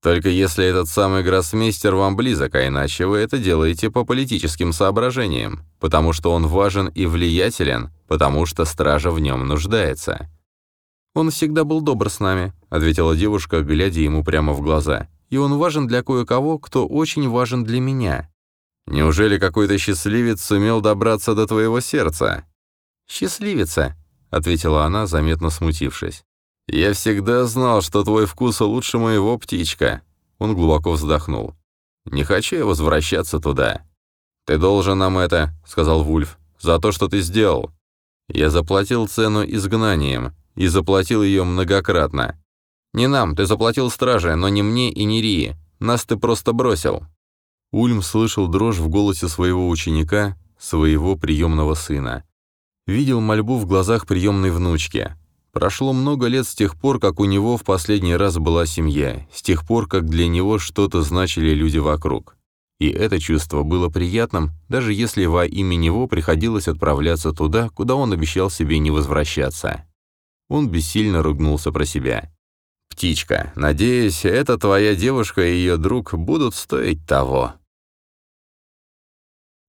Только если этот самый гроссмейстер вам близок, а иначе вы это делаете по политическим соображениям, потому что он важен и влиятелен, потому что стража в нем нуждается». «Он всегда был добр с нами», — ответила девушка, глядя ему прямо в глаза. «И он важен для кое-кого, кто очень важен для меня». «Неужели какой-то счастливец сумел добраться до твоего сердца?» «Счастливица», — ответила она, заметно смутившись. «Я всегда знал, что твой вкус лучше моего, птичка». Он глубоко вздохнул. «Не хочу я возвращаться туда». «Ты должен нам это», — сказал Вульф, — «за то, что ты сделал». Я заплатил цену изгнанием, и заплатил ее многократно. «Не нам, ты заплатил страже, но не мне и не Рии. Нас ты просто бросил». Ульм слышал дрожь в голосе своего ученика, своего приемного сына. Видел мольбу в глазах приемной внучки. Прошло много лет с тех пор, как у него в последний раз была семья, с тех пор, как для него что-то значили люди вокруг. И это чувство было приятным, даже если во имя него приходилось отправляться туда, куда он обещал себе не возвращаться. Он бессильно ругнулся про себя. «Птичка, надеюсь, эта твоя девушка и ее друг будут стоить того».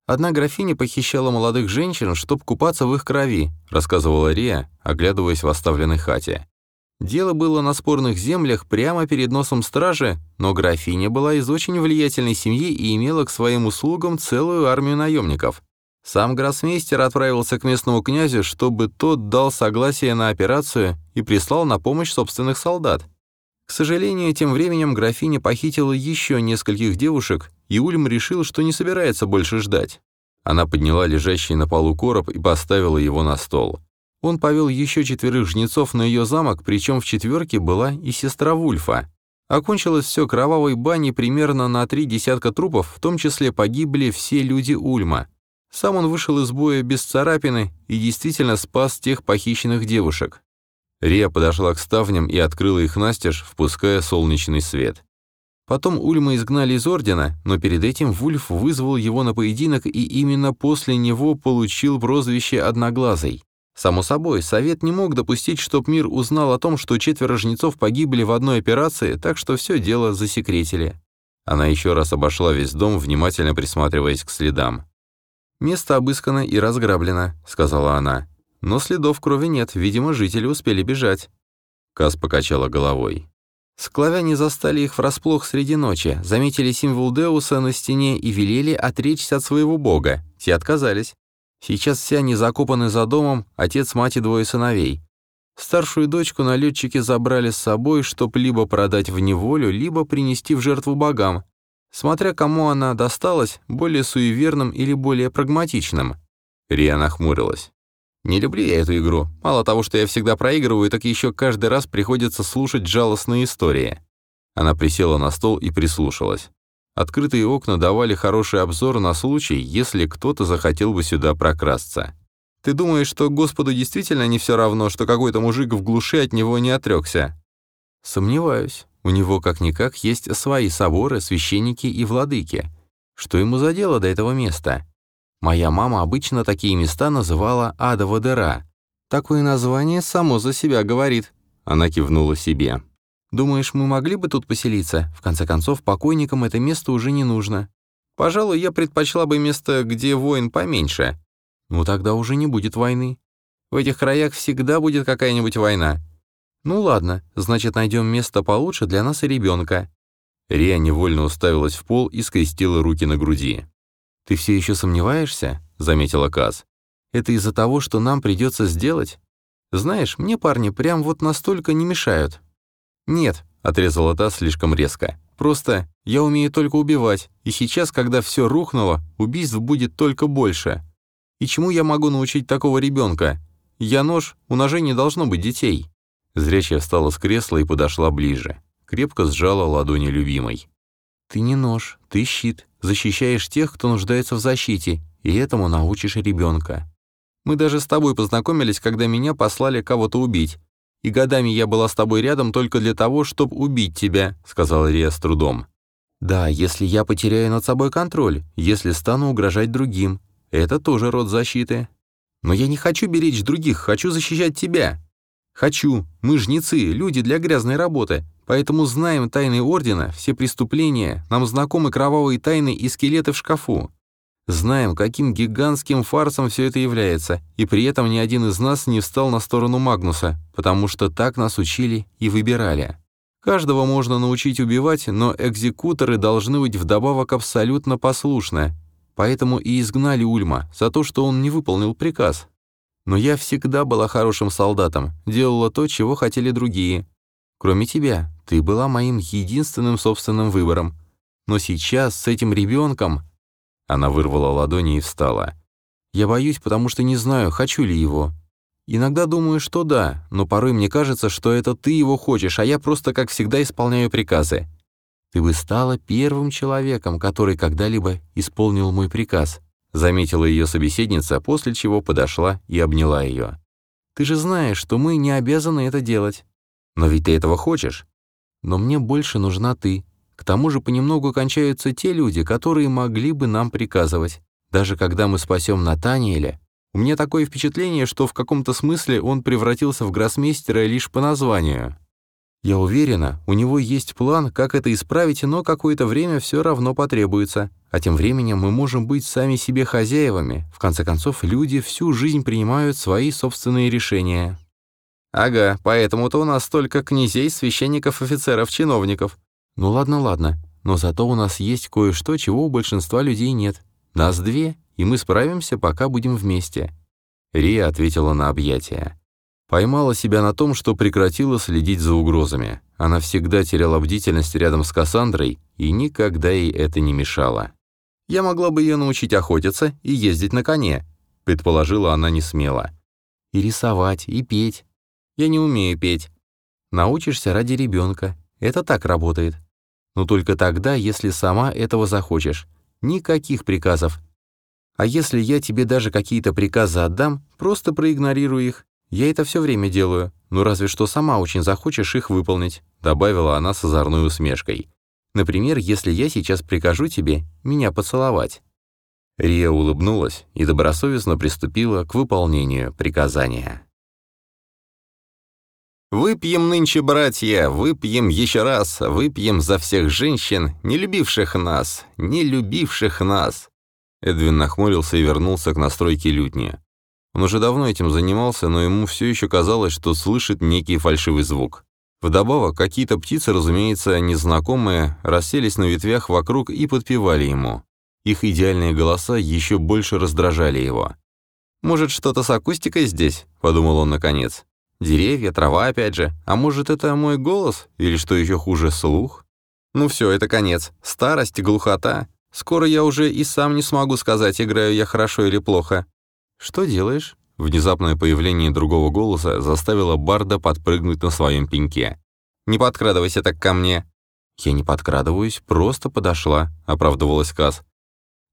Одна графиня похищала молодых женщин, чтобы купаться в их крови, рассказывала Рия, оглядываясь в оставленной хате. Дело было на спорных землях прямо перед носом стражи, но графиня была из очень влиятельной семьи и имела к своим услугам целую армию наемников. Сам гроссмейстер отправился к местному князю, чтобы тот дал согласие на операцию и прислал на помощь собственных солдат. К сожалению, тем временем графиня похитила еще нескольких девушек, и Ульм решил, что не собирается больше ждать. Она подняла лежащий на полу короб и поставила его на стол. Он повел еще четверых жнецов на ее замок, причем в четверке была и сестра Вульфа. Окончилось все кровавой баней примерно на три десятка трупов, в том числе погибли все люди Ульма. Сам он вышел из боя без царапины и действительно спас тех похищенных девушек. Рия подошла к ставням и открыла их настежь, впуская солнечный свет. Потом Ульма изгнали из Ордена, но перед этим Вульф вызвал его на поединок и именно после него получил прозвище «Одноглазый». Само собой, Совет не мог допустить, чтоб мир узнал о том, что четверо жнецов погибли в одной операции, так что все дело засекретили. Она еще раз обошла весь дом, внимательно присматриваясь к следам. «Место обыскано и разграблено», — сказала она. Но следов крови нет, видимо, жители успели бежать. Кас покачала головой. Склавяне застали их врасплох среди ночи, заметили символ Деуса на стене и велели отречься от своего бога. Те отказались. Сейчас все они закопаны за домом, отец, мать и двое сыновей. Старшую дочку налетчики забрали с собой, чтоб либо продать в неволю, либо принести в жертву богам, смотря кому она досталась, более суеверным или более прагматичным. Рия нахмурилась. Не люблю я эту игру. Мало того, что я всегда проигрываю, так еще каждый раз приходится слушать жалостные истории. Она присела на стол и прислушалась. Открытые окна давали хороший обзор на случай, если кто-то захотел бы сюда прокрасться. Ты думаешь, что Господу действительно не все равно, что какой-то мужик в глуши от него не отрекся? Сомневаюсь. У него как-никак есть свои соборы, священники и владыки. Что ему за дело до этого места? Моя мама обычно такие места называла «адова дыра». Такое название само за себя говорит. Она кивнула себе. «Думаешь, мы могли бы тут поселиться? В конце концов, покойникам это место уже не нужно. Пожалуй, я предпочла бы место, где воин поменьше. Ну тогда уже не будет войны. В этих краях всегда будет какая-нибудь война. Ну ладно, значит, найдем место получше для нас и ребенка. Рия невольно уставилась в пол и скрестила руки на груди. «Ты все еще сомневаешься?» — заметила Каз. «Это из-за того, что нам придется сделать? Знаешь, мне парни прям вот настолько не мешают». «Нет», — отрезала та слишком резко. «Просто я умею только убивать, и сейчас, когда все рухнуло, убийств будет только больше. И чему я могу научить такого ребенка? Я нож, у ножей не должно быть детей». Зрячая встала с кресла и подошла ближе. Крепко сжала ладони любимой. «Ты не нож, ты щит, защищаешь тех, кто нуждается в защите, и этому научишь ребенка. Мы даже с тобой познакомились, когда меня послали кого-то убить. И годами я была с тобой рядом только для того, чтобы убить тебя», — сказала Рия с трудом. «Да, если я потеряю над собой контроль, если стану угрожать другим. Это тоже род защиты. Но я не хочу беречь других, хочу защищать тебя». «Хочу. Мы жнецы, люди для грязной работы. Поэтому знаем тайны Ордена, все преступления, нам знакомы кровавые тайны и скелеты в шкафу. Знаем, каким гигантским фарсом все это является, и при этом ни один из нас не встал на сторону Магнуса, потому что так нас учили и выбирали. Каждого можно научить убивать, но экзекуторы должны быть вдобавок абсолютно послушны. Поэтому и изгнали Ульма за то, что он не выполнил приказ. Но я всегда была хорошим солдатом, делала то, чего хотели другие. Кроме тебя, ты была моим единственным собственным выбором. Но сейчас с этим ребенком она вырвала ладони и встала. «Я боюсь, потому что не знаю, хочу ли его. Иногда думаю, что да, но порой мне кажется, что это ты его хочешь, а я просто, как всегда, исполняю приказы. Ты бы стала первым человеком, который когда-либо исполнил мой приказ», заметила ее собеседница, после чего подошла и обняла ее. «Ты же знаешь, что мы не обязаны это делать. Но ведь ты этого хочешь. Но мне больше нужна ты. К тому же понемногу кончаются те люди, которые могли бы нам приказывать. Даже когда мы спасем Натаниэля, у меня такое впечатление, что в каком-то смысле он превратился в гроссмейстера лишь по названию. Я уверена, у него есть план, как это исправить, но какое-то время все равно потребуется. А тем временем мы можем быть сами себе хозяевами. В конце концов, люди всю жизнь принимают свои собственные решения. Ага, поэтому-то у нас столько князей, священников, офицеров, чиновников. Ну ладно, ладно, но зато у нас есть кое-что, чего у большинства людей нет. Нас две, и мы справимся, пока будем вместе». Рия ответила на объятия. Поймала себя на том, что прекратила следить за угрозами. Она всегда теряла бдительность рядом с Кассандрой, и никогда ей это не мешало. «Я могла бы ее научить охотиться и ездить на коне», предположила она не смело. «И рисовать, и петь. Я не умею петь. Научишься ради ребенка. Это так работает. Но только тогда, если сама этого захочешь. Никаких приказов. А если я тебе даже какие-то приказы отдам, просто проигнорируй их. Я это все время делаю. Ну разве что сама очень захочешь их выполнить», добавила она с озорной усмешкой. «Например, если я сейчас прикажу тебе меня поцеловать». Рия улыбнулась и добросовестно приступила к выполнению приказания. Выпьем нынче, братья, выпьем еще раз, выпьем за всех женщин, не любивших нас, не любивших нас». Эдвин нахмурился и вернулся к настройке лютни. Он уже давно этим занимался, но ему все еще казалось, что слышит некий фальшивый звук. Вдобавок, какие-то птицы, разумеется, незнакомые, расселись на ветвях вокруг и подпевали ему. Их идеальные голоса еще больше раздражали его. «Может, что-то с акустикой здесь?» — подумал он наконец. Деревья, трава опять же. А может, это мой голос? Или, что еще хуже, слух? Ну все, это конец. Старость, глухота. Скоро я уже и сам не смогу сказать, играю я хорошо или плохо. Что делаешь? Внезапное появление другого голоса заставило Барда подпрыгнуть на своем пеньке. «Не подкрадывайся так ко мне». «Я не подкрадываюсь, просто подошла», — оправдывалась Каз.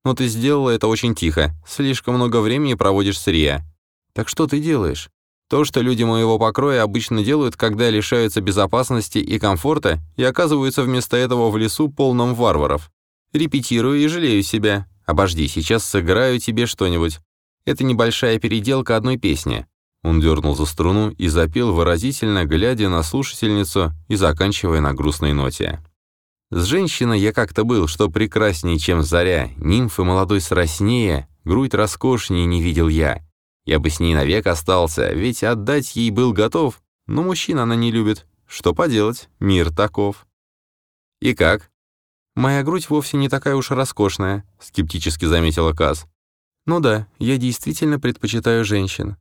«Но ты сделала это очень тихо. Слишком много времени проводишь с Рия. Так что ты делаешь?» То, что люди моего покроя обычно делают, когда лишаются безопасности и комфорта и оказываются вместо этого в лесу полном варваров. Репетирую и жалею себя. Обожди, сейчас сыграю тебе что-нибудь. Это небольшая переделка одной песни. Он дернул за струну и запел выразительно, глядя на слушательницу и заканчивая на грустной ноте. С женщиной я как-то был, что прекраснее, чем заря, нимфы молодой сроснее, грудь роскошнее не видел я. Я бы с ней навек остался, ведь отдать ей был готов, но мужчин она не любит. Что поделать, мир таков. И как? Моя грудь вовсе не такая уж роскошная, скептически заметила Каз. Ну да, я действительно предпочитаю женщин.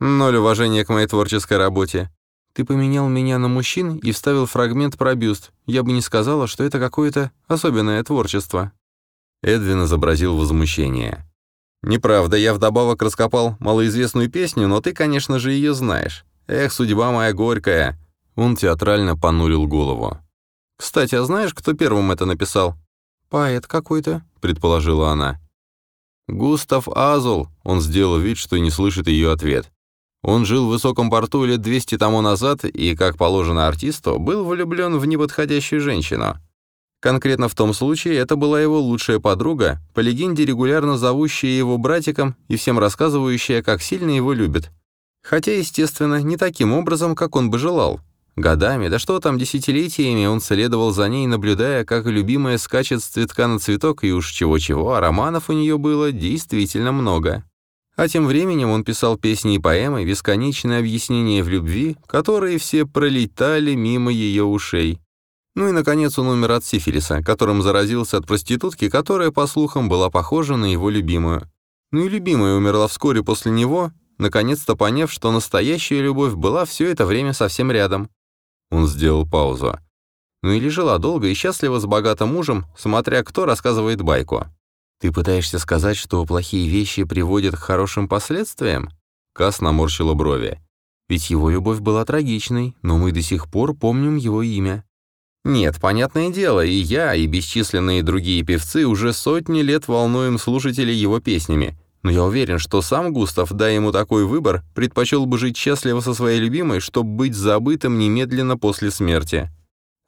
Ноль уважения к моей творческой работе. Ты поменял меня на мужчин и вставил фрагмент про бюст. Я бы не сказала, что это какое-то особенное творчество. Эдвин изобразил возмущение. «Неправда, я вдобавок раскопал малоизвестную песню, но ты, конечно же, ее знаешь. Эх, судьба моя горькая!» Он театрально понурил голову. «Кстати, а знаешь, кто первым это написал?» «Поэт какой-то», — предположила она. «Густав Азул», — он сделал вид, что не слышит ее ответ. Он жил в высоком порту лет 200 тому назад и, как положено артисту, был влюблен в неподходящую женщину. Конкретно в том случае это была его лучшая подруга, по легенде регулярно зовущая его братиком и всем рассказывающая, как сильно его любит. Хотя, естественно, не таким образом, как он бы желал. Годами, да что там, десятилетиями он следовал за ней, наблюдая, как любимая скачет с цветка на цветок, и уж чего-чего, а романов у нее было действительно много. А тем временем он писал песни и поэмы, бесконечные объяснения в любви, которые все пролетали мимо ее ушей. Ну и, наконец, он умер от сифилиса, которым заразился от проститутки, которая, по слухам, была похожа на его любимую. Ну и любимая умерла вскоре после него, наконец-то поняв, что настоящая любовь была все это время совсем рядом. Он сделал паузу. Ну или жила долго и счастливо с богатым мужем, смотря кто рассказывает байку. «Ты пытаешься сказать, что плохие вещи приводят к хорошим последствиям?» Кас наморщила брови. «Ведь его любовь была трагичной, но мы до сих пор помним его имя». «Нет, понятное дело, и я, и бесчисленные другие певцы уже сотни лет волнуем слушателей его песнями, но я уверен, что сам Густав, дай ему такой выбор, предпочел бы жить счастливо со своей любимой, чтобы быть забытым немедленно после смерти.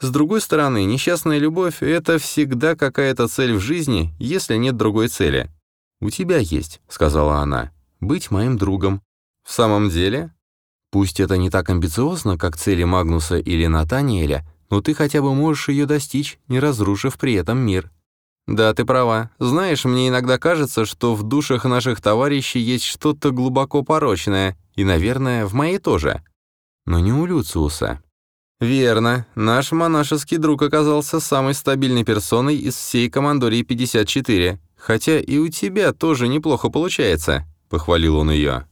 С другой стороны, несчастная любовь — это всегда какая-то цель в жизни, если нет другой цели. «У тебя есть», — сказала она, — «быть моим другом». «В самом деле?» «Пусть это не так амбициозно, как цели Магнуса или Натаниэля, но ты хотя бы можешь ее достичь, не разрушив при этом мир. «Да, ты права. Знаешь, мне иногда кажется, что в душах наших товарищей есть что-то глубоко порочное, и, наверное, в моей тоже. Но не у Люциуса». «Верно. Наш монашеский друг оказался самой стабильной персоной из всей командории 54. Хотя и у тебя тоже неплохо получается», — похвалил он ее.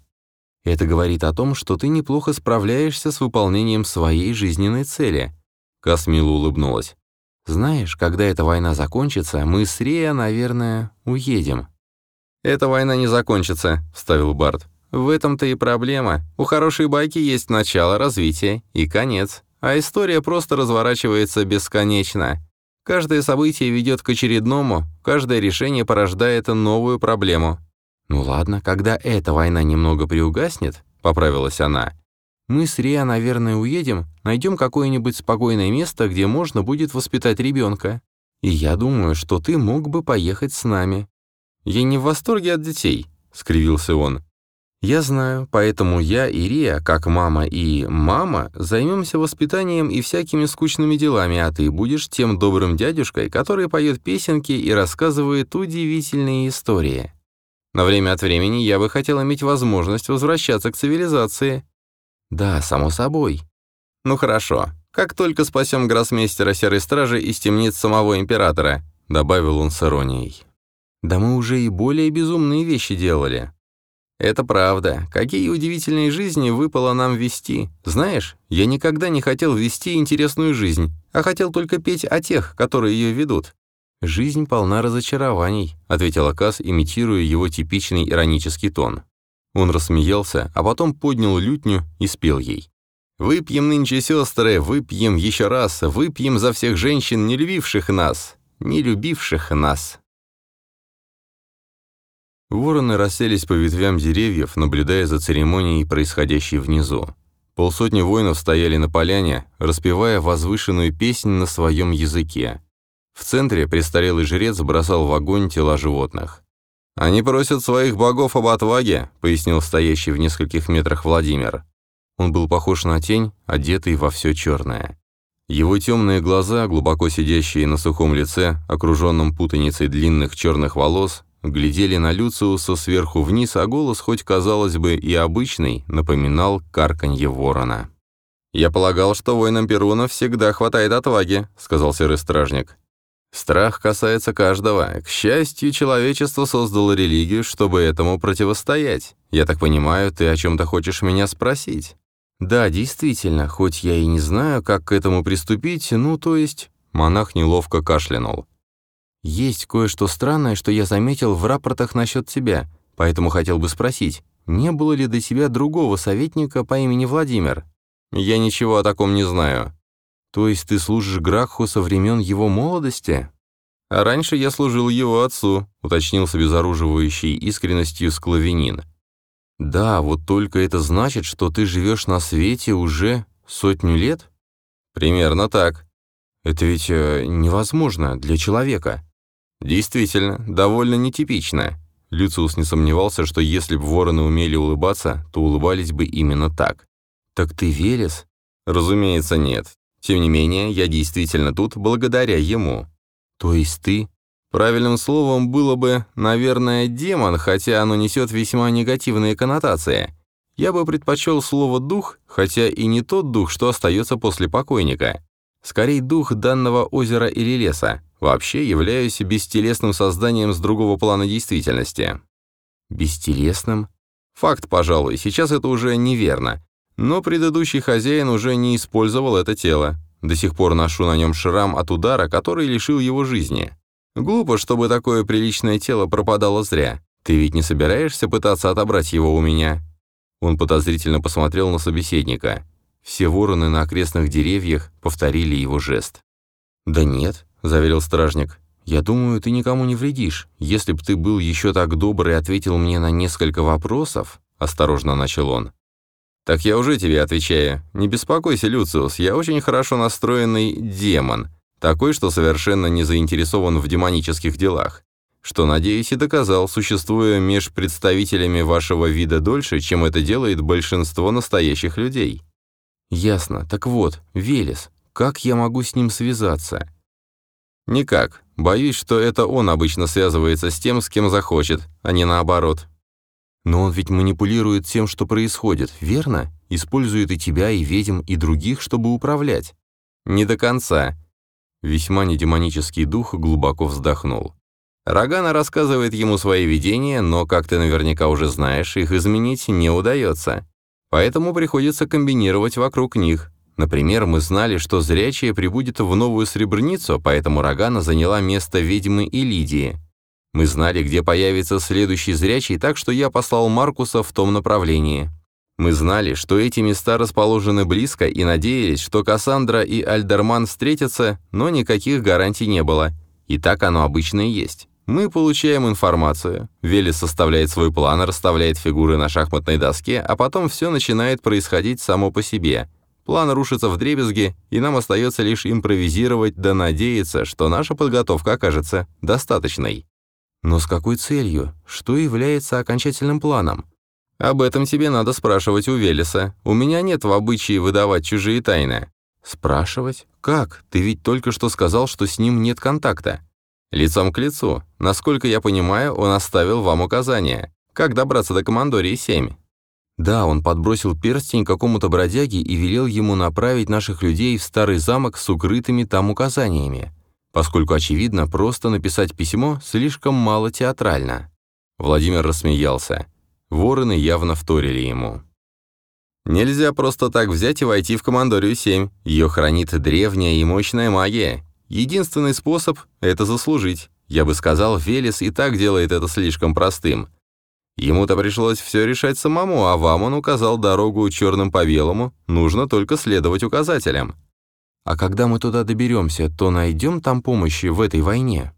«Это говорит о том, что ты неплохо справляешься с выполнением своей жизненной цели». Касмила улыбнулась. Знаешь, когда эта война закончится, мы с Рея, наверное, уедем». «Эта война не закончится», — вставил Барт. «В этом-то и проблема. У хорошей байки есть начало, развитие и конец, а история просто разворачивается бесконечно. Каждое событие ведет к очередному, каждое решение порождает новую проблему». «Ну ладно, когда эта война немного приугаснет», — поправилась она, мы с Риа, наверное, уедем, найдем какое-нибудь спокойное место, где можно будет воспитать ребенка. И я думаю, что ты мог бы поехать с нами». «Я не в восторге от детей», — скривился он. «Я знаю, поэтому я и Рия, как мама и мама, займемся воспитанием и всякими скучными делами, а ты будешь тем добрым дядюшкой, который поет песенки и рассказывает удивительные истории. На время от времени я бы хотел иметь возможность возвращаться к цивилизации, «Да, само собой». «Ну хорошо. Как только спасем гроссмейстера Серой Стражи из темниц самого Императора», — добавил он с иронией. «Да мы уже и более безумные вещи делали». «Это правда. Какие удивительные жизни выпало нам вести. Знаешь, я никогда не хотел вести интересную жизнь, а хотел только петь о тех, которые ее ведут». «Жизнь полна разочарований», — ответила Касс, имитируя его типичный иронический тон. Он рассмеялся, а потом поднял лютню и спел ей. «Выпьем нынче, сестры, выпьем еще раз, выпьем за всех женщин, не любивших нас, не любивших нас». Вороны расселись по ветвям деревьев, наблюдая за церемонией, происходящей внизу. Полсотни воинов стояли на поляне, распевая возвышенную песнь на своем языке. В центре престарелый жрец бросал в огонь тела животных. «Они просят своих богов об отваге», — пояснил стоящий в нескольких метрах Владимир. Он был похож на тень, одетый во все черное. Его темные глаза, глубоко сидящие на сухом лице, окруженном путаницей длинных черных волос, глядели на Люциуса сверху вниз, а голос, хоть казалось бы и обычный, напоминал карканье ворона. «Я полагал, что воинам Перуна всегда хватает отваги», — сказал серый стражник. Страх касается каждого. К счастью, человечество создало религию, чтобы этому противостоять. Я так понимаю, ты о чем-то хочешь меня спросить? Да, действительно, хоть я и не знаю, как к этому приступить, ну, то есть... Монах неловко кашлянул. Есть кое-что странное, что я заметил в рапортах насчет тебя, поэтому хотел бы спросить, не было ли до тебя другого советника по имени Владимир? Я ничего о таком не знаю. То есть ты служишь Граху со времен его молодости? А раньше я служил его отцу, уточнил с обезоруживающей искренностью склавинин. Да, вот только это значит, что ты живешь на свете уже сотню лет? Примерно так. Это ведь э, невозможно для человека. Действительно, довольно нетипично. Люциус не сомневался, что если бы вороны умели улыбаться, то улыбались бы именно так. «Так ты Велес?» «Разумеется, нет. Тем не менее, я действительно тут благодаря ему». «То есть ты?» Правильным словом было бы, наверное, демон, хотя оно несет весьма негативные коннотации. Я бы предпочел слово «дух», хотя и не тот дух, что остается после покойника. Скорее, дух данного озера или леса. Вообще являюсь бестелесным созданием с другого плана действительности. Бестелесным? Факт, пожалуй, сейчас это уже неверно. Но предыдущий хозяин уже не использовал это тело. До сих пор ношу на нем шрам от удара, который лишил его жизни. Глупо, чтобы такое приличное тело пропадало зря. Ты ведь не собираешься пытаться отобрать его у меня?» Он подозрительно посмотрел на собеседника. Все вороны на окрестных деревьях повторили его жест. «Да нет», — заверил стражник. «Я думаю, ты никому не вредишь. Если б ты был еще так добр и ответил мне на несколько вопросов», — осторожно начал он. «Так я уже тебе отвечаю. Не беспокойся, Люциус, я очень хорошо настроенный демон. Такой, что совершенно не заинтересован в демонических делах. Что, надеюсь, и доказал, существуя меж представителями вашего вида дольше, чем это делает большинство настоящих людей. Ясно. Так вот, Велес, как я могу с ним связаться? Никак. Боюсь, что это он обычно связывается с тем, с кем захочет, а не наоборот. Но он ведь манипулирует тем, что происходит, верно? Использует и тебя, и ведьм, и других, чтобы управлять. Не до конца. Весьма недемонический дух глубоко вздохнул. Рогана рассказывает ему свои видения, но, как ты наверняка уже знаешь, их изменить не удается. Поэтому приходится комбинировать вокруг них. Например, мы знали, что зрячая прибудет в новую Сребрницу, поэтому Рогана заняла место ведьмы и Лидии. Мы знали, где появится следующий зрячий, так что я послал Маркуса в том направлении. Мы знали, что эти места расположены близко и надеялись, что Кассандра и Альдерман встретятся, но никаких гарантий не было. И так оно обычно и есть. Мы получаем информацию, Велес составляет свой план, расставляет фигуры на шахматной доске, а потом все начинает происходить само по себе. План рушится в дребезги, и нам остается лишь импровизировать да надеяться, что наша подготовка окажется достаточной. Но с какой целью? Что является окончательным планом? Об этом тебе надо спрашивать у Велеса. У меня нет в обычае выдавать чужие тайны». «Спрашивать? Как? Ты ведь только что сказал, что с ним нет контакта». «Лицом к лицу. Насколько я понимаю, он оставил вам указания. Как добраться до Командории-7?» «Да, он подбросил перстень какому-то бродяге и велел ему направить наших людей в старый замок с укрытыми там указаниями, поскольку, очевидно, просто написать письмо слишком мало театрально». Владимир рассмеялся. Вороны явно вторили ему. Нельзя просто так взять и войти в Командорию 7. Ее хранит древняя и мощная магия. Единственный способ — это заслужить. Я бы сказал, Велес и так делает это слишком простым. Ему-то пришлось все решать самому, а вам он указал дорогу черным по белому, нужно только следовать указателям. А когда мы туда доберемся, то найдем там помощи в этой войне?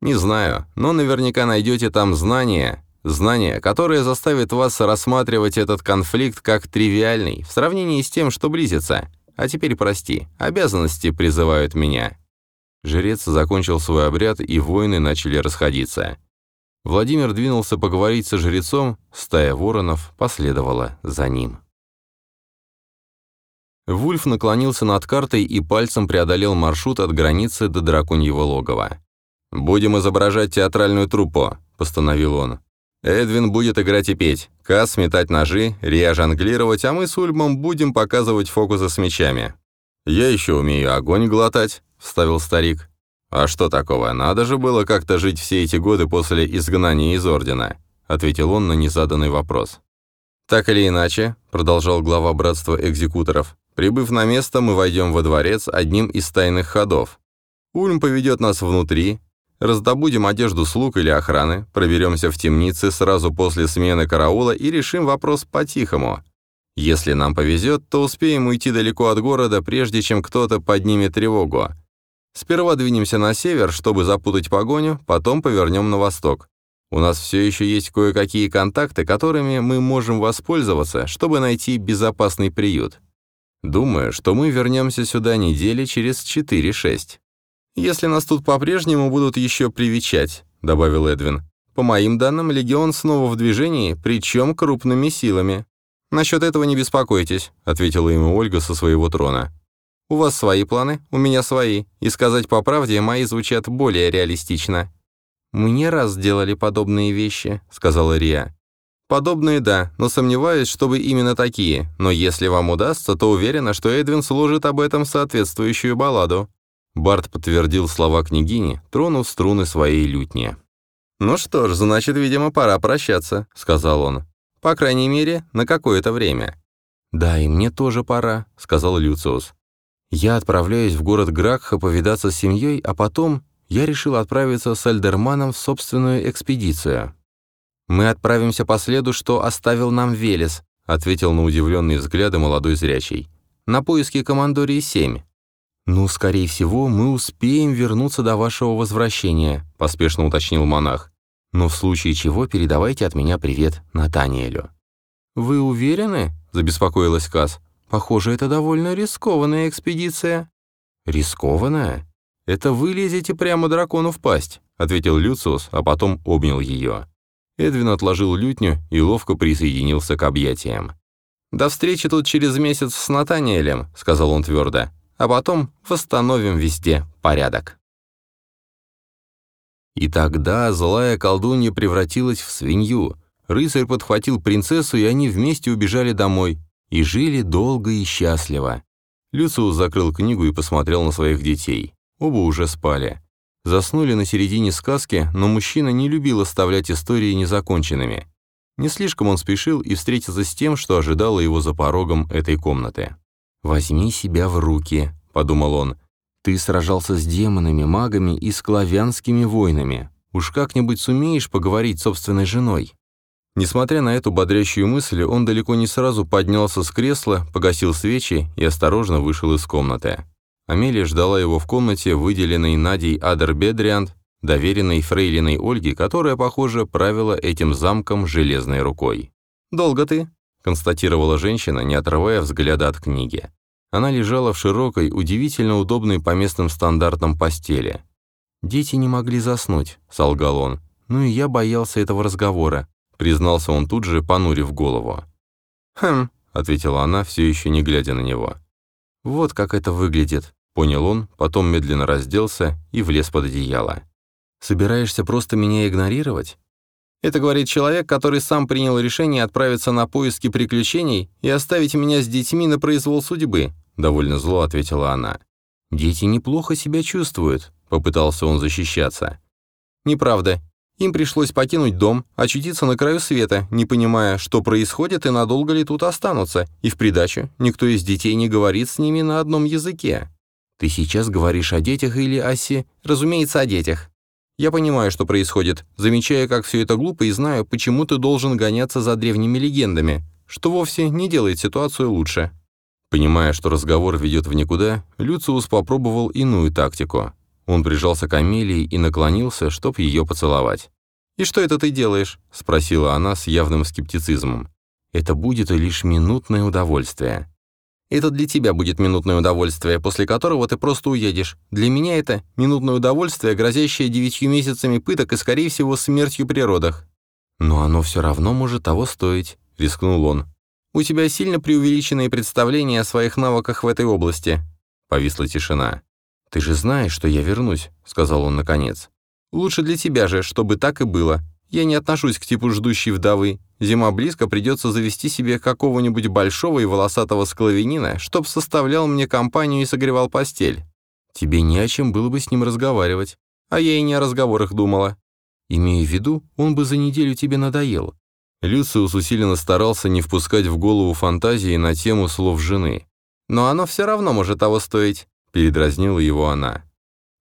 Не знаю, но наверняка найдете там знания, Знание, которое заставит вас рассматривать этот конфликт как тривиальный в сравнении с тем, что близится. А теперь прости, обязанности призывают меня». Жрец закончил свой обряд, и воины начали расходиться. Владимир двинулся поговорить со жрецом, стая воронов последовала за ним. Вульф наклонился над картой и пальцем преодолел маршрут от границы до драконьего логова. «Будем изображать театральную труппу», — постановил он. Эдвин будет играть и петь, Кас метать ножи, Рия жонглировать, а мы с Ульмом будем показывать фокусы с мечами. «Я еще умею огонь глотать», — вставил старик. «А что такого? Надо же было как-то жить все эти годы после изгнания из Ордена», — ответил он на незаданный вопрос. «Так или иначе», — продолжал глава Братства Экзекуторов, «прибыв на место, мы войдем во дворец одним из тайных ходов. Ульм поведет нас внутри, Раздобудем одежду слуг или охраны, проберемся в темнице сразу после смены караула и решим вопрос по-тихому. Если нам повезет, то успеем уйти далеко от города, прежде чем кто-то поднимет тревогу. Сперва двинемся на север, чтобы запутать погоню, потом повернем на восток. У нас все еще есть кое-какие контакты, которыми мы можем воспользоваться, чтобы найти безопасный приют. Думаю, что мы вернемся сюда недели через 4-6. «Если нас тут по-прежнему будут еще привечать», — добавил Эдвин, По моим данным, легион снова в движении, причем крупными силами. «Насчет этого не беспокойтесь», — ответила ему Ольга со своего трона. «У вас свои планы, у меня свои, и сказать по правде, мои звучат более реалистично». «Мы не раз делали подобные вещи», — сказала Рия. «Подобные, да, но сомневаюсь, чтобы именно такие. Но если вам удастся, то уверена, что Эдвин сложит об этом соответствующую балладу». Барт подтвердил слова княгини, тронув струны своей лютни. «Ну что ж, значит, видимо, пора прощаться», — сказал он. «По крайней мере, на какое-то время». «Да, и мне тоже пора», — сказал Люциус. «Я отправляюсь в город Гракха повидаться с семьей, а потом я решил отправиться с Альдерманом в собственную экспедицию. «Мы отправимся по следу, что оставил нам Велес», ответил на удивленные взгляды молодой зрячий. «На поиски Командории-7». «Ну, скорее всего, мы успеем вернуться до вашего возвращения», поспешно уточнил монах. «Но в случае чего передавайте от меня привет Натаниэлю». «Вы уверены?» – забеспокоилась Каз. «Похоже, это довольно рискованная экспедиция». «Рискованная?» «Это вы лезете прямо дракону в пасть», — ответил Люциус, а потом обнял ее. Эдвин отложил лютню и ловко присоединился к объятиям. «До встречи тут через месяц с Натаниэлем», — сказал он твердо. «А потом восстановим везде порядок». И тогда злая колдунья превратилась в свинью. Рыцарь подхватил принцессу, и они вместе убежали домой. И жили долго и счастливо. Люциус закрыл книгу и посмотрел на своих детей. Оба уже спали. Заснули на середине сказки, но мужчина не любил оставлять истории незаконченными. Не слишком он спешил и встретиться с тем, что ожидало его за порогом этой комнаты. «Возьми себя в руки», — подумал он. «Ты сражался с демонами, магами и склавянскими воинами. Уж как-нибудь сумеешь поговорить с собственной женой?» Несмотря на эту бодрящую мысль, он далеко не сразу поднялся с кресла, погасил свечи и осторожно вышел из комнаты. Амелия ждала его в комнате, выделенной Надей Адербедриант, доверенной фрейлиной Ольги, которая, похоже, правила этим замком железной рукой. «Долго ты?» — констатировала женщина, не отрывая взгляда от книги. Она лежала в широкой, удивительно удобной по местным стандартам постели. «Дети не могли заснуть», — солгал он. «Ну и я боялся этого разговора», — признался он тут же, понурив голову. «Хм», — ответила она, все еще не глядя на него. «Вот как это выглядит», — понял он, потом медленно разделся и влез под одеяло. «Собираешься просто меня игнорировать?» Это говорит человек, который сам принял решение отправиться на поиски приключений и оставить меня с детьми на произвол судьбы», — довольно зло ответила она. «Дети неплохо себя чувствуют», — попытался он защищаться. «Неправда. Им пришлось покинуть дом, очутиться на краю света, не понимая, что происходит и надолго ли тут останутся, и в придачу никто из детей не говорит с ними на одном языке. Ты сейчас говоришь о детях или о си? Разумеется, о детях. Я понимаю, что происходит, замечая, как все это глупо, и знаю, почему ты должен гоняться за древними легендами, что вовсе не делает ситуацию лучше. Понимая, что разговор ведет в никуда, Люциус попробовал иную тактику. Он прижался к Амелии и наклонился, чтоб ее поцеловать. «И что это ты делаешь?» — спросила она с явным скептицизмом. «Это будет лишь минутное удовольствие». «Это для тебя будет минутное удовольствие, после которого ты просто уедешь. Для меня это минутное удовольствие, грозящее девятью месяцами пыток и, скорее всего, смертью при родах». «Но оно все равно может того стоить», — рискнул он. «У тебя сильно преувеличенные представления о своих навыках в этой области». Повисла тишина. «Ты же знаешь, что я вернусь», — сказал он наконец. «Лучше для тебя же, чтобы так и было. Я не отношусь к типу ждущей вдовы. Зима близко, придется завести себе какого-нибудь большого и волосатого склавенина, чтоб составлял мне компанию и согревал постель. Тебе не о чем было бы с ним разговаривать. А я и не о разговорах думала. Имея в виду, он бы за неделю тебе надоел». Люциус усиленно старался не впускать в голову фантазии на тему слов жены. «Но оно все равно может того стоить. Передразнила его она.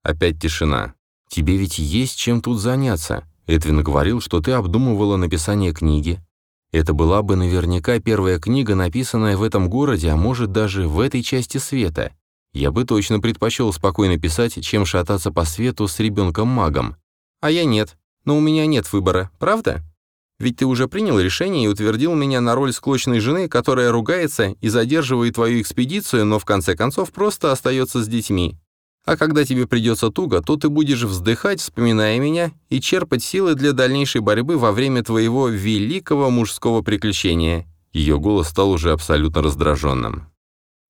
Опять тишина. «Тебе ведь есть чем тут заняться. Эдвин говорил, что ты обдумывала написание книги. Это была бы наверняка первая книга, написанная в этом городе, а может даже в этой части света. Я бы точно предпочел спокойно писать, чем шататься по свету с ребенком-магом. А я нет. Но у меня нет выбора, правда? Ведь ты уже принял решение и утвердил меня на роль склочной жены, которая ругается и задерживает твою экспедицию, но в конце концов просто остается с детьми. А когда тебе придется туго, то ты будешь вздыхать, вспоминая меня, и черпать силы для дальнейшей борьбы во время твоего великого мужского приключения». Ее голос стал уже абсолютно раздраженным.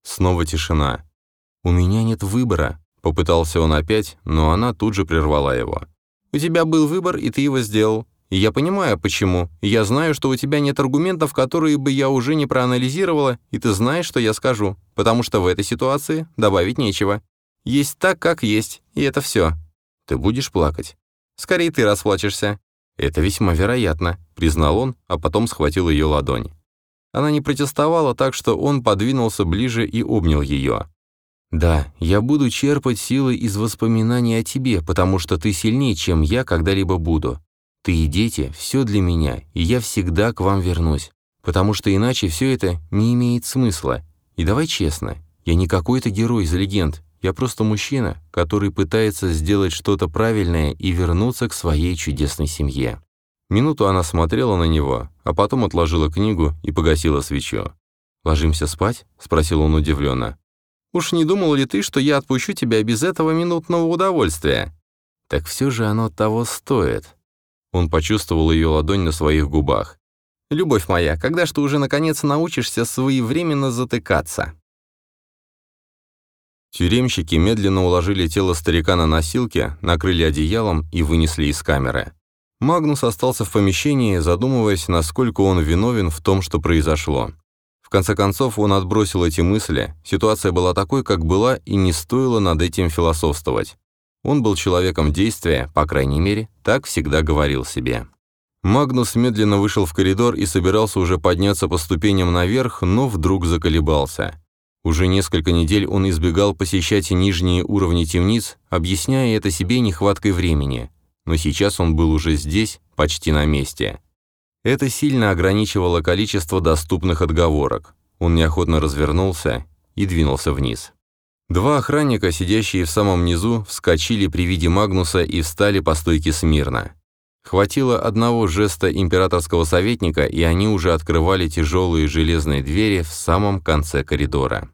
Снова тишина. «У меня нет выбора», — попытался он опять, но она тут же прервала его. «У тебя был выбор, и ты его сделал. И я понимаю, почему. я знаю, что у тебя нет аргументов, которые бы я уже не проанализировала, и ты знаешь, что я скажу, потому что в этой ситуации добавить нечего. Есть так, как есть, и это все. Ты будешь плакать. Скорее ты расплачешься. Это весьма вероятно, признал он, а потом схватил ее ладонь. Она не протестовала, так что он подвинулся ближе и обнял ее. «Да, я буду черпать силы из воспоминаний о тебе, потому что ты сильнее, чем я когда-либо буду. Ты и дети — все для меня, и я всегда к вам вернусь, потому что иначе все это не имеет смысла. И давай честно, я не какой-то герой из легенд, я просто мужчина, который пытается сделать что-то правильное и вернуться к своей чудесной семье». Минуту она смотрела на него, а потом отложила книгу и погасила свечу. «Ложимся спать?» — спросил он удивленно. «Уж не думал ли ты, что я отпущу тебя без этого минутного удовольствия?» «Так все же оно того стоит». Он почувствовал ее ладонь на своих губах. «Любовь моя, когда ж ты уже наконец научишься своевременно затыкаться?» Тюремщики медленно уложили тело старика на носилки, накрыли одеялом и вынесли из камеры. Магнус остался в помещении, задумываясь, насколько он виновен в том, что произошло. В конце концов, он отбросил эти мысли, ситуация была такой, как была, и не стоило над этим философствовать. Он был человеком действия, по крайней мере, так всегда говорил себе. Магнус медленно вышел в коридор и собирался уже подняться по ступеням наверх, но вдруг заколебался. Уже несколько недель он избегал посещать нижние уровни темниц, объясняя это себе нехваткой времени. Но сейчас он был уже здесь, почти на месте. Это сильно ограничивало количество доступных отговорок. Он неохотно развернулся и двинулся вниз. Два охранника, сидящие в самом низу, вскочили при виде Магнуса и встали по стойке смирно. Хватило одного жеста императорского советника, и они уже открывали тяжелые железные двери в самом конце коридора.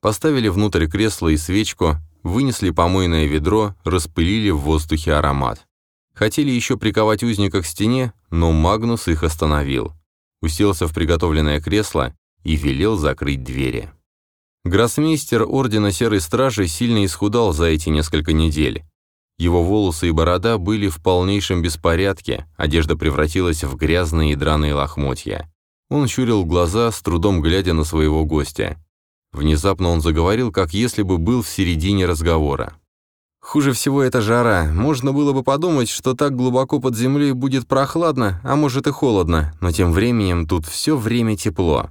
Поставили внутрь кресло и свечку, вынесли помойное ведро, распылили в воздухе аромат. Хотели еще приковать узника к стене, но Магнус их остановил. Уселся в приготовленное кресло и велел закрыть двери. Гроссмейстер Ордена Серой Стражи сильно исхудал за эти несколько недель. Его волосы и борода были в полнейшем беспорядке, одежда превратилась в грязные и драные лохмотья. Он щурил глаза, с трудом глядя на своего гостя. Внезапно он заговорил, как если бы был в середине разговора. «Хуже всего это жара. Можно было бы подумать, что так глубоко под землей будет прохладно, а может и холодно, но тем временем тут все время тепло».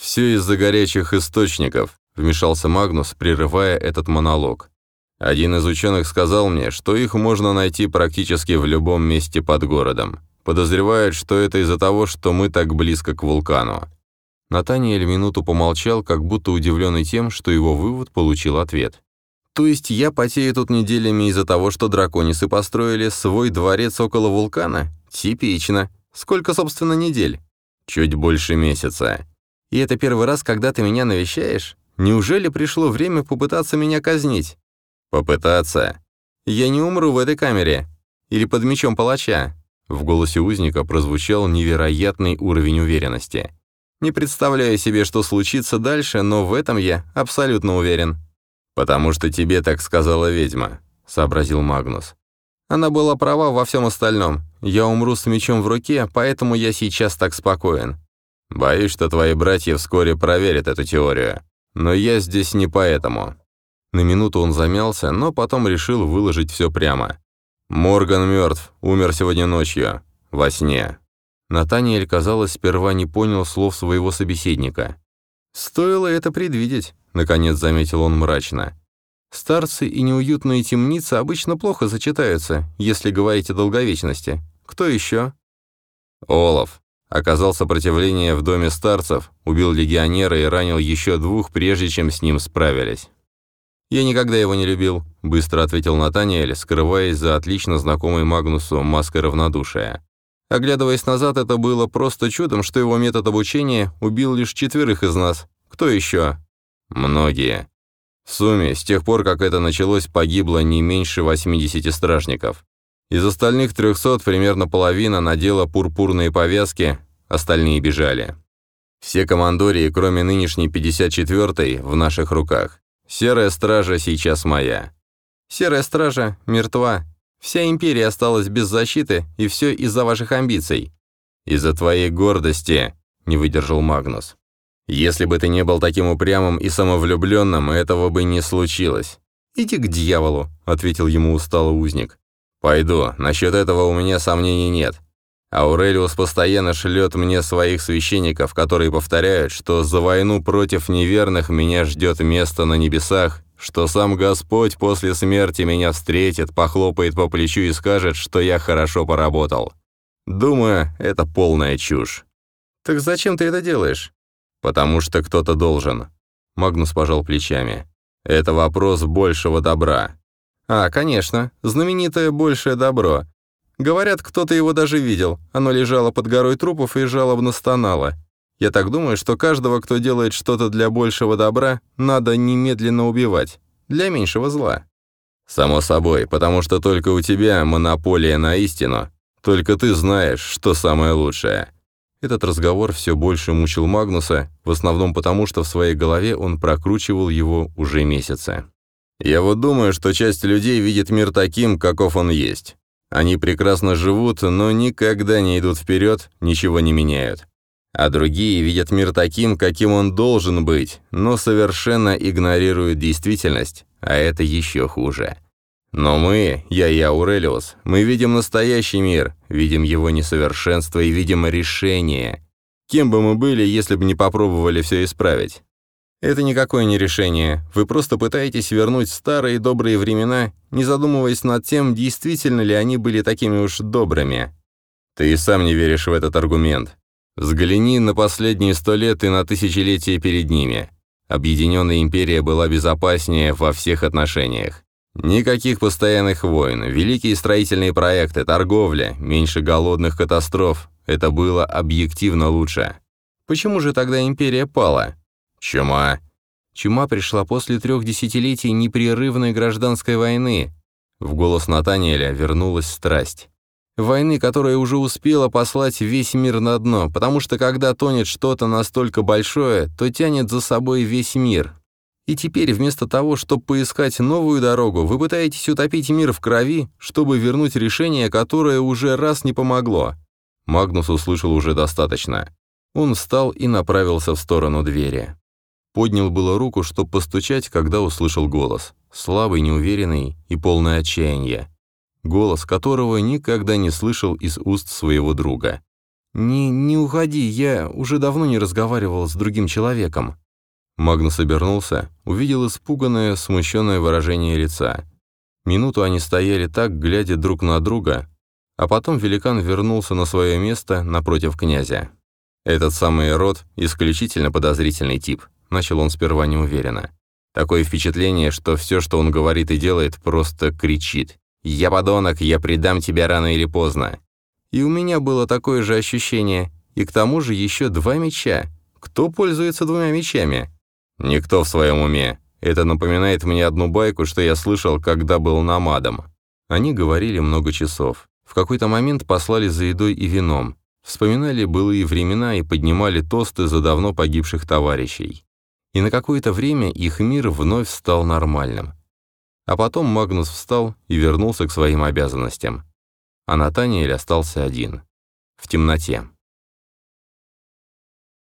«Все из-за горячих источников», — вмешался Магнус, прерывая этот монолог. Один из ученых сказал мне, что их можно найти практически в любом месте под городом. Подозревают, что это из-за того, что мы так близко к вулкану. Натаниэль минуту помолчал, как будто удивленный тем, что его вывод получил ответ. «То есть я потею тут неделями из-за того, что драконисы построили свой дворец около вулкана? Типично. Сколько, собственно, недель?» «Чуть больше месяца». «И это первый раз, когда ты меня навещаешь? Неужели пришло время попытаться меня казнить?» «Попытаться. Я не умру в этой камере. Или под мечом палача». В голосе узника прозвучал невероятный уровень уверенности. «Не представляю себе, что случится дальше, но в этом я абсолютно уверен». «Потому что тебе так сказала ведьма», — сообразил Магнус. «Она была права во всем остальном. Я умру с мечом в руке, поэтому я сейчас так спокоен. Боюсь, что твои братья вскоре проверят эту теорию. Но я здесь не поэтому. На минуту он замялся, но потом решил выложить все прямо. «Морган мертв, умер сегодня ночью. Во сне». Натаниэль, казалось, сперва не понял слов своего собеседника. «Стоило это предвидеть», — наконец заметил он мрачно. «Старцы и неуютные темницы обычно плохо зачитаются, если говорить о долговечности. Кто еще?» «Олаф. Оказал сопротивление в доме старцев, убил легионера и ранил еще двух, прежде чем с ним справились». «Я никогда его не любил», — быстро ответил Натаниэль, скрываясь за отлично знакомой Магнусу маской равнодушия. Оглядываясь назад, это было просто чудом, что его метод обучения убил лишь четверых из нас. Кто еще? Многие. В сумме, с тех пор, как это началось, погибло не меньше 80 стражников. Из остальных 300 примерно половина надела пурпурные повязки, остальные бежали. Все командории, кроме нынешней 54-й, в наших руках. Серая стража сейчас моя. Серая стража мертва. Вся империя осталась без защиты, и все из-за ваших амбиций. Из-за твоей гордости, не выдержал Магнус. Если бы ты не был таким упрямым и самовлюбленным, этого бы не случилось. «Иди к дьяволу», — ответил ему устало узник. «Пойду, насчет этого у меня сомнений нет. Аурелиус постоянно шлет мне своих священников, которые повторяют, что за войну против неверных меня ждет место на небесах, что сам Господь после смерти меня встретит, похлопает по плечу и скажет, что я хорошо поработал. Думаю, это полная чушь. «Так зачем ты это делаешь?» «Потому что кто-то должен». Магнус пожал плечами. «Это вопрос большего добра». «А, конечно, знаменитое большее добро. Говорят, кто-то его даже видел. Оно лежало под горой трупов и жалобно стонало. Я так думаю, что каждого, кто делает что-то для большего добра, надо немедленно убивать. Для меньшего зла. Само собой, потому что только у тебя монополия на истину. Только ты знаешь, что самое лучшее. Этот разговор все больше мучил Магнуса, в основном потому, что в своей голове он прокручивал его уже месяцы. «Я вот думаю, что часть людей видит мир таким, каков он есть. Они прекрасно живут, но никогда не идут вперед, ничего не меняют. А другие видят мир таким, каким он должен быть, но совершенно игнорируют действительность, а это еще хуже. Но мы, я и Аурелиус, мы видим настоящий мир, видим его несовершенство и видим решение. Кем бы мы были, если бы не попробовали все исправить? Это никакое не решение. Вы просто пытаетесь вернуть старые добрые времена, не задумываясь над тем, действительно ли они были такими уж добрыми. Ты и сам не веришь в этот аргумент. Взгляни на последние сто лет и на тысячелетия перед ними. Объединенная империя была безопаснее во всех отношениях. Никаких постоянных войн, великие строительные проекты, торговля, меньше голодных катастроф. Это было объективно лучше. Почему же тогда империя пала? Чума. Чума пришла после трех десятилетий непрерывной гражданской войны. В голос Натаниэля вернулась страсть. Войны, которая уже успела послать весь мир на дно, потому что когда тонет что-то настолько большое, то тянет за собой весь мир. И теперь вместо того, чтобы поискать новую дорогу, вы пытаетесь утопить мир в крови, чтобы вернуть решение, которое уже раз не помогло. Магнус услышал уже достаточно. Он встал и направился в сторону двери. Поднял было руку, чтобы постучать, когда услышал голос. Слабый, неуверенный и полный отчаяния. Голос, которого никогда не слышал из уст своего друга. «Не, не уходи, я уже давно не разговаривал с другим человеком». Магнус обернулся, увидел испуганное, смущенное выражение лица. Минуту они стояли так, глядя друг на друга, а потом великан вернулся на свое место напротив князя. Этот самый род – исключительно подозрительный тип, Начал он сперва неуверенно. Такое впечатление, что все, что он говорит и делает, просто кричит. «Я подонок, я предам тебя рано или поздно». И у меня было такое же ощущение. И к тому же еще два меча. Кто пользуется двумя мечами? Никто в своем уме. Это напоминает мне одну байку, что я слышал, когда был намадом. Они говорили много часов. В какой-то момент послали за едой и вином. Вспоминали былые времена и поднимали тосты за давно погибших товарищей и на какое-то время их мир вновь стал нормальным. А потом Магнус встал и вернулся к своим обязанностям. А Натаниэль остался один. В темноте.